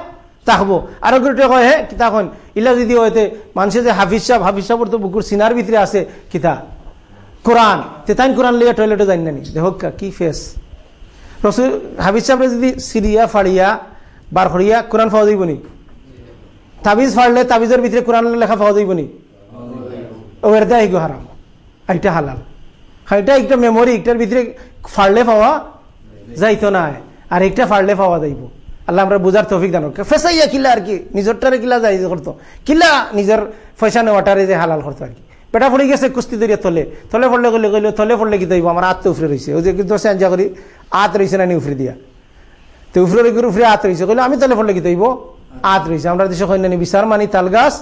থাকব আরও গুরুটে কয়, হে, কিতা কন ইলা যদি হইতে মানুষের যে হাফিজ সাহ হাফিজ সাহ তো বুকুর সিনার ভিতরে আছে, কিতা? কোরআন তে তাই কোরআন লইয়া টয়লেটে যাই নানি। দেখো কি ফেস রসুল হাফিজ সাহেবরে যদি সিরিয়া ফাড়িয়া বার করিয়া কোরআন পাওয়া যাইব নি? তাবিজ ফাড়লে তাবিজের ভিতরে কোরআন লেখা পাওয়া যাইব নি? ও এটা হিগো হারাম এটা হালাল এটা একটা মেমোরি একটার ভিতরে ফাড়লে পাওয়া যাইতো না আর একটা ফাড়লে পাওয়া যাইব। আল্লাহ আমরা বুঝার তৌফিক দান ফেসাইয়া কিলা আর কি, নিজরটারে কিলা যাই করতো। কিলা নিজের পয়সা নেওয়াটারে যে হালাল করতো আর কি। পেটা পড়ে গেছে, কুস্তি ধরিয়া তলে তলে পড়লে গেলে গেলে তলে পড়লে কি দইব আমার আত্ম উফরে রয়েছে ওই যে কিন্তু আঞ্জা করি, আত রয়েছে না উফরে দিয়া। তো উফরে উপরে আত রয়েছে কইলে, আমি তলে পড়লে কি দইব আত রয়েছে আমরা দেশে কন্যানি বিচার মানি তাল গাছ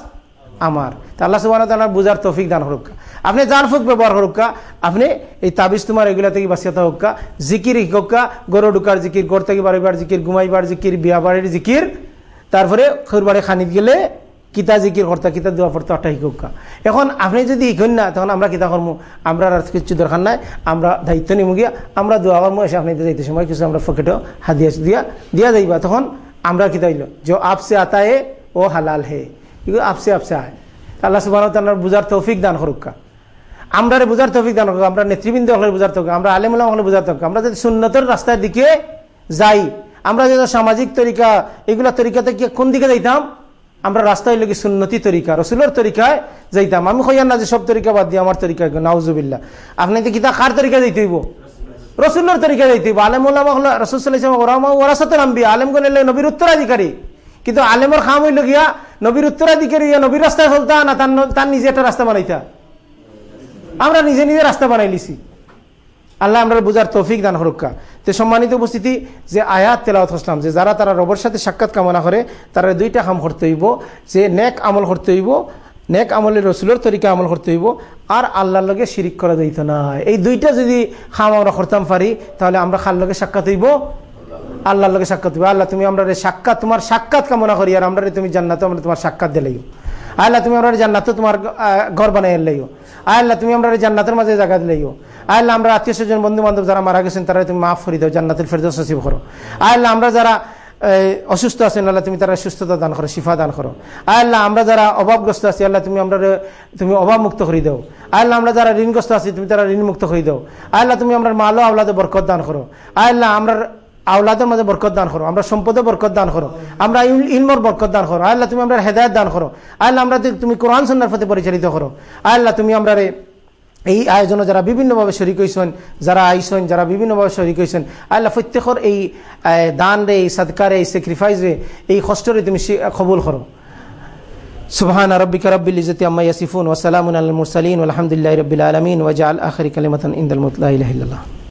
আমার। তা আল্লাহ সুবাহ বুঝার তৌফিক দান হরুকা আপনি যার ফুক ব্যবহার হরুকা আপনি এই তাবিজ তোমার এগুলা থেকে বাঁচিয়ে হোক্কা জিকির হিকা গরু ঢুকার জিকির গড় থেকে বাড়িবার জিকির, ঘুমাইবার জিকির, বিয়া বাড়ির জিকির, তারপরে খৈরবাড়ি খানিত গেলে কিতা জিকির কর্তা, কিতা দোয়া পড়তে অটা হিকা এখন আপনি যদি ইখন না, তখন আমরা কিতা করব আমরা আর কিছু দরকার নাই, আমরা দায়িত্ব নিমু গিয়া, আমরা দোয়া করব এসে আপনি যাইতে সময় কিছু আমরা পকেটও হাদিয়া দিয়া দিয়া যাইবা, তখন আমরা কিতা হইল? যে আপসে আতায়ে, ও হালাল হে। আপসে আপসে আয়। আল্লাহ সুবাহ বুঝার তৌফিক দান করুকা আমরা বুঝার তৌফিক দান করুক, আমরা নেতৃবৃন্দ হলে বুঝার তৌফিক, আমরা আলেমুল্লাহ হলে বুঝার তৌফিক, আমরা যদি সুন্নতের রাস্তার দিকে যাই, আমরা যদি সামাজিক তরিকা, এগুলা তরিকাতে কি কোন দিকে যাইতাম? আমরা রাস্তায় লোক সুন্নতি তরিকা, রসুলের তরিকায় যাইতাম। আমি কইয়ার না যে সব তরিকা বাদ দিয়ে আমার তরিকা নাউজুবিল্লা আপনি তো কিতা কার তরিকা যাইতে হইব? রসুল্লোর তরিকা যাইতে হইব। আলেমুল্লাহ রসুল ওরাসাতের আম্বি আলেমগণ নবীর উত্তরাধিকারী। কিন্তু আলেমর খাম হইল গিয়া নবীর উত্তরাধিকারী, নবীর রাস্তায় চলতা না তার নিজে একটা রাস্তা বানাইতা। আমরা নিজে নিজে রাস্তা বানাই লিছি। আল্লাহ আমরা বুঝার তৌফিক দান হরুক্কা তো সম্মানিত উপস্থিতি, যে আয়াত তেলাওত হসলাম যে যারা তারা রবর সাথে সাক্ষাৎ কামনা করে, তারা দুইটা কাম করতে হইব, যে নেক আমল করতে হইব, নেক আমলের রসুলের তরিকা আমল করতে হইব, আর আল্লাহর লগে শিরিক করা যাইত না। এই দুইটা যদি খাম আমরা করতাম পারি, তাহলে আমরা খার লগে সাক্ষাৎ হইব? আল্লাহর লগে সাক্ষাৎ হইব। আল্লাহ, তুমি আমরা সাক্ষাৎ, তোমার সাক্ষাৎ কামনা করি, আর আমরা তুমি জান্নাত আমরা তোমার সাক্ষাৎ দিলেই আল্লাহ, তুমি আমরা জান্নাত, তোমার ঘর বানাই লাইও আল্লাহ, তুমি আমরা জান্নাতের মাঝে জায়গা দিলেইও। আল্লাহ, আমরা আত্মীয় স্বজন বন্ধু বান্ধব যারা মারা গেছেন তারা তুমি মাফ করি দাও জান্নাতের ফেরদৌস নসিব করো। আল্লাহ, আমরা যারা অসুস্থ আছেন, আল্লাহ, তুমি তারা সুস্থতা দান করো, শিফা দান করো। আল্লাহ, আমরা যারা অভাবগ্রস্ত আছি, আল্লাহ, তুমি আমরা তুমি অভাব মুক্ত করে দাও। আল্লাহ, আমরা যারা ঋণগ্রস্ত আছি, তুমি তারা ঋণ মুক্ত করে দাও। আল্লাহ, তুমি আমরা মালো আল্লাহ বরকত দান করো। আল্লাহ, আমরা আওলাদের মধ্যে বরকত দান করো, আমরা সম্পদে বরকত দান করো, আমরা ইলমর বরকত দান করো, আল্লাহ তুমি আমরা হেদায়ত দান করো, আল্লাহ আমরা তুমি কোরআন সন্ন্যার প্রতি পরিচালিত করো, আল্লাহ তুমি আমরা এই আয়োজনে যারা বিভিন্নভাবে শরিক হয়েছেন যারা আইসন, যারা বিভিন্নভাবে শরিক হয়েছেন আল্লাহ প্রত্যেকর এই দান রে, এই সৎকারে এই স্যাক্রিফাইস রে, এই কষ্টরে তুমি কবুল করো। সুবহান রব্বিক রব্বিল ইজতি আম্মা ইয়াসিফুন ওয়া সালামুন আলাল মুরসালিন ওয়া আলহামদুলিল্লাহি রাব্বিল আলামিন, ওয়া জাআল আখির কালিমাতান ইনদাল মুতলা ইলাহা ইল্লাল্লাহ।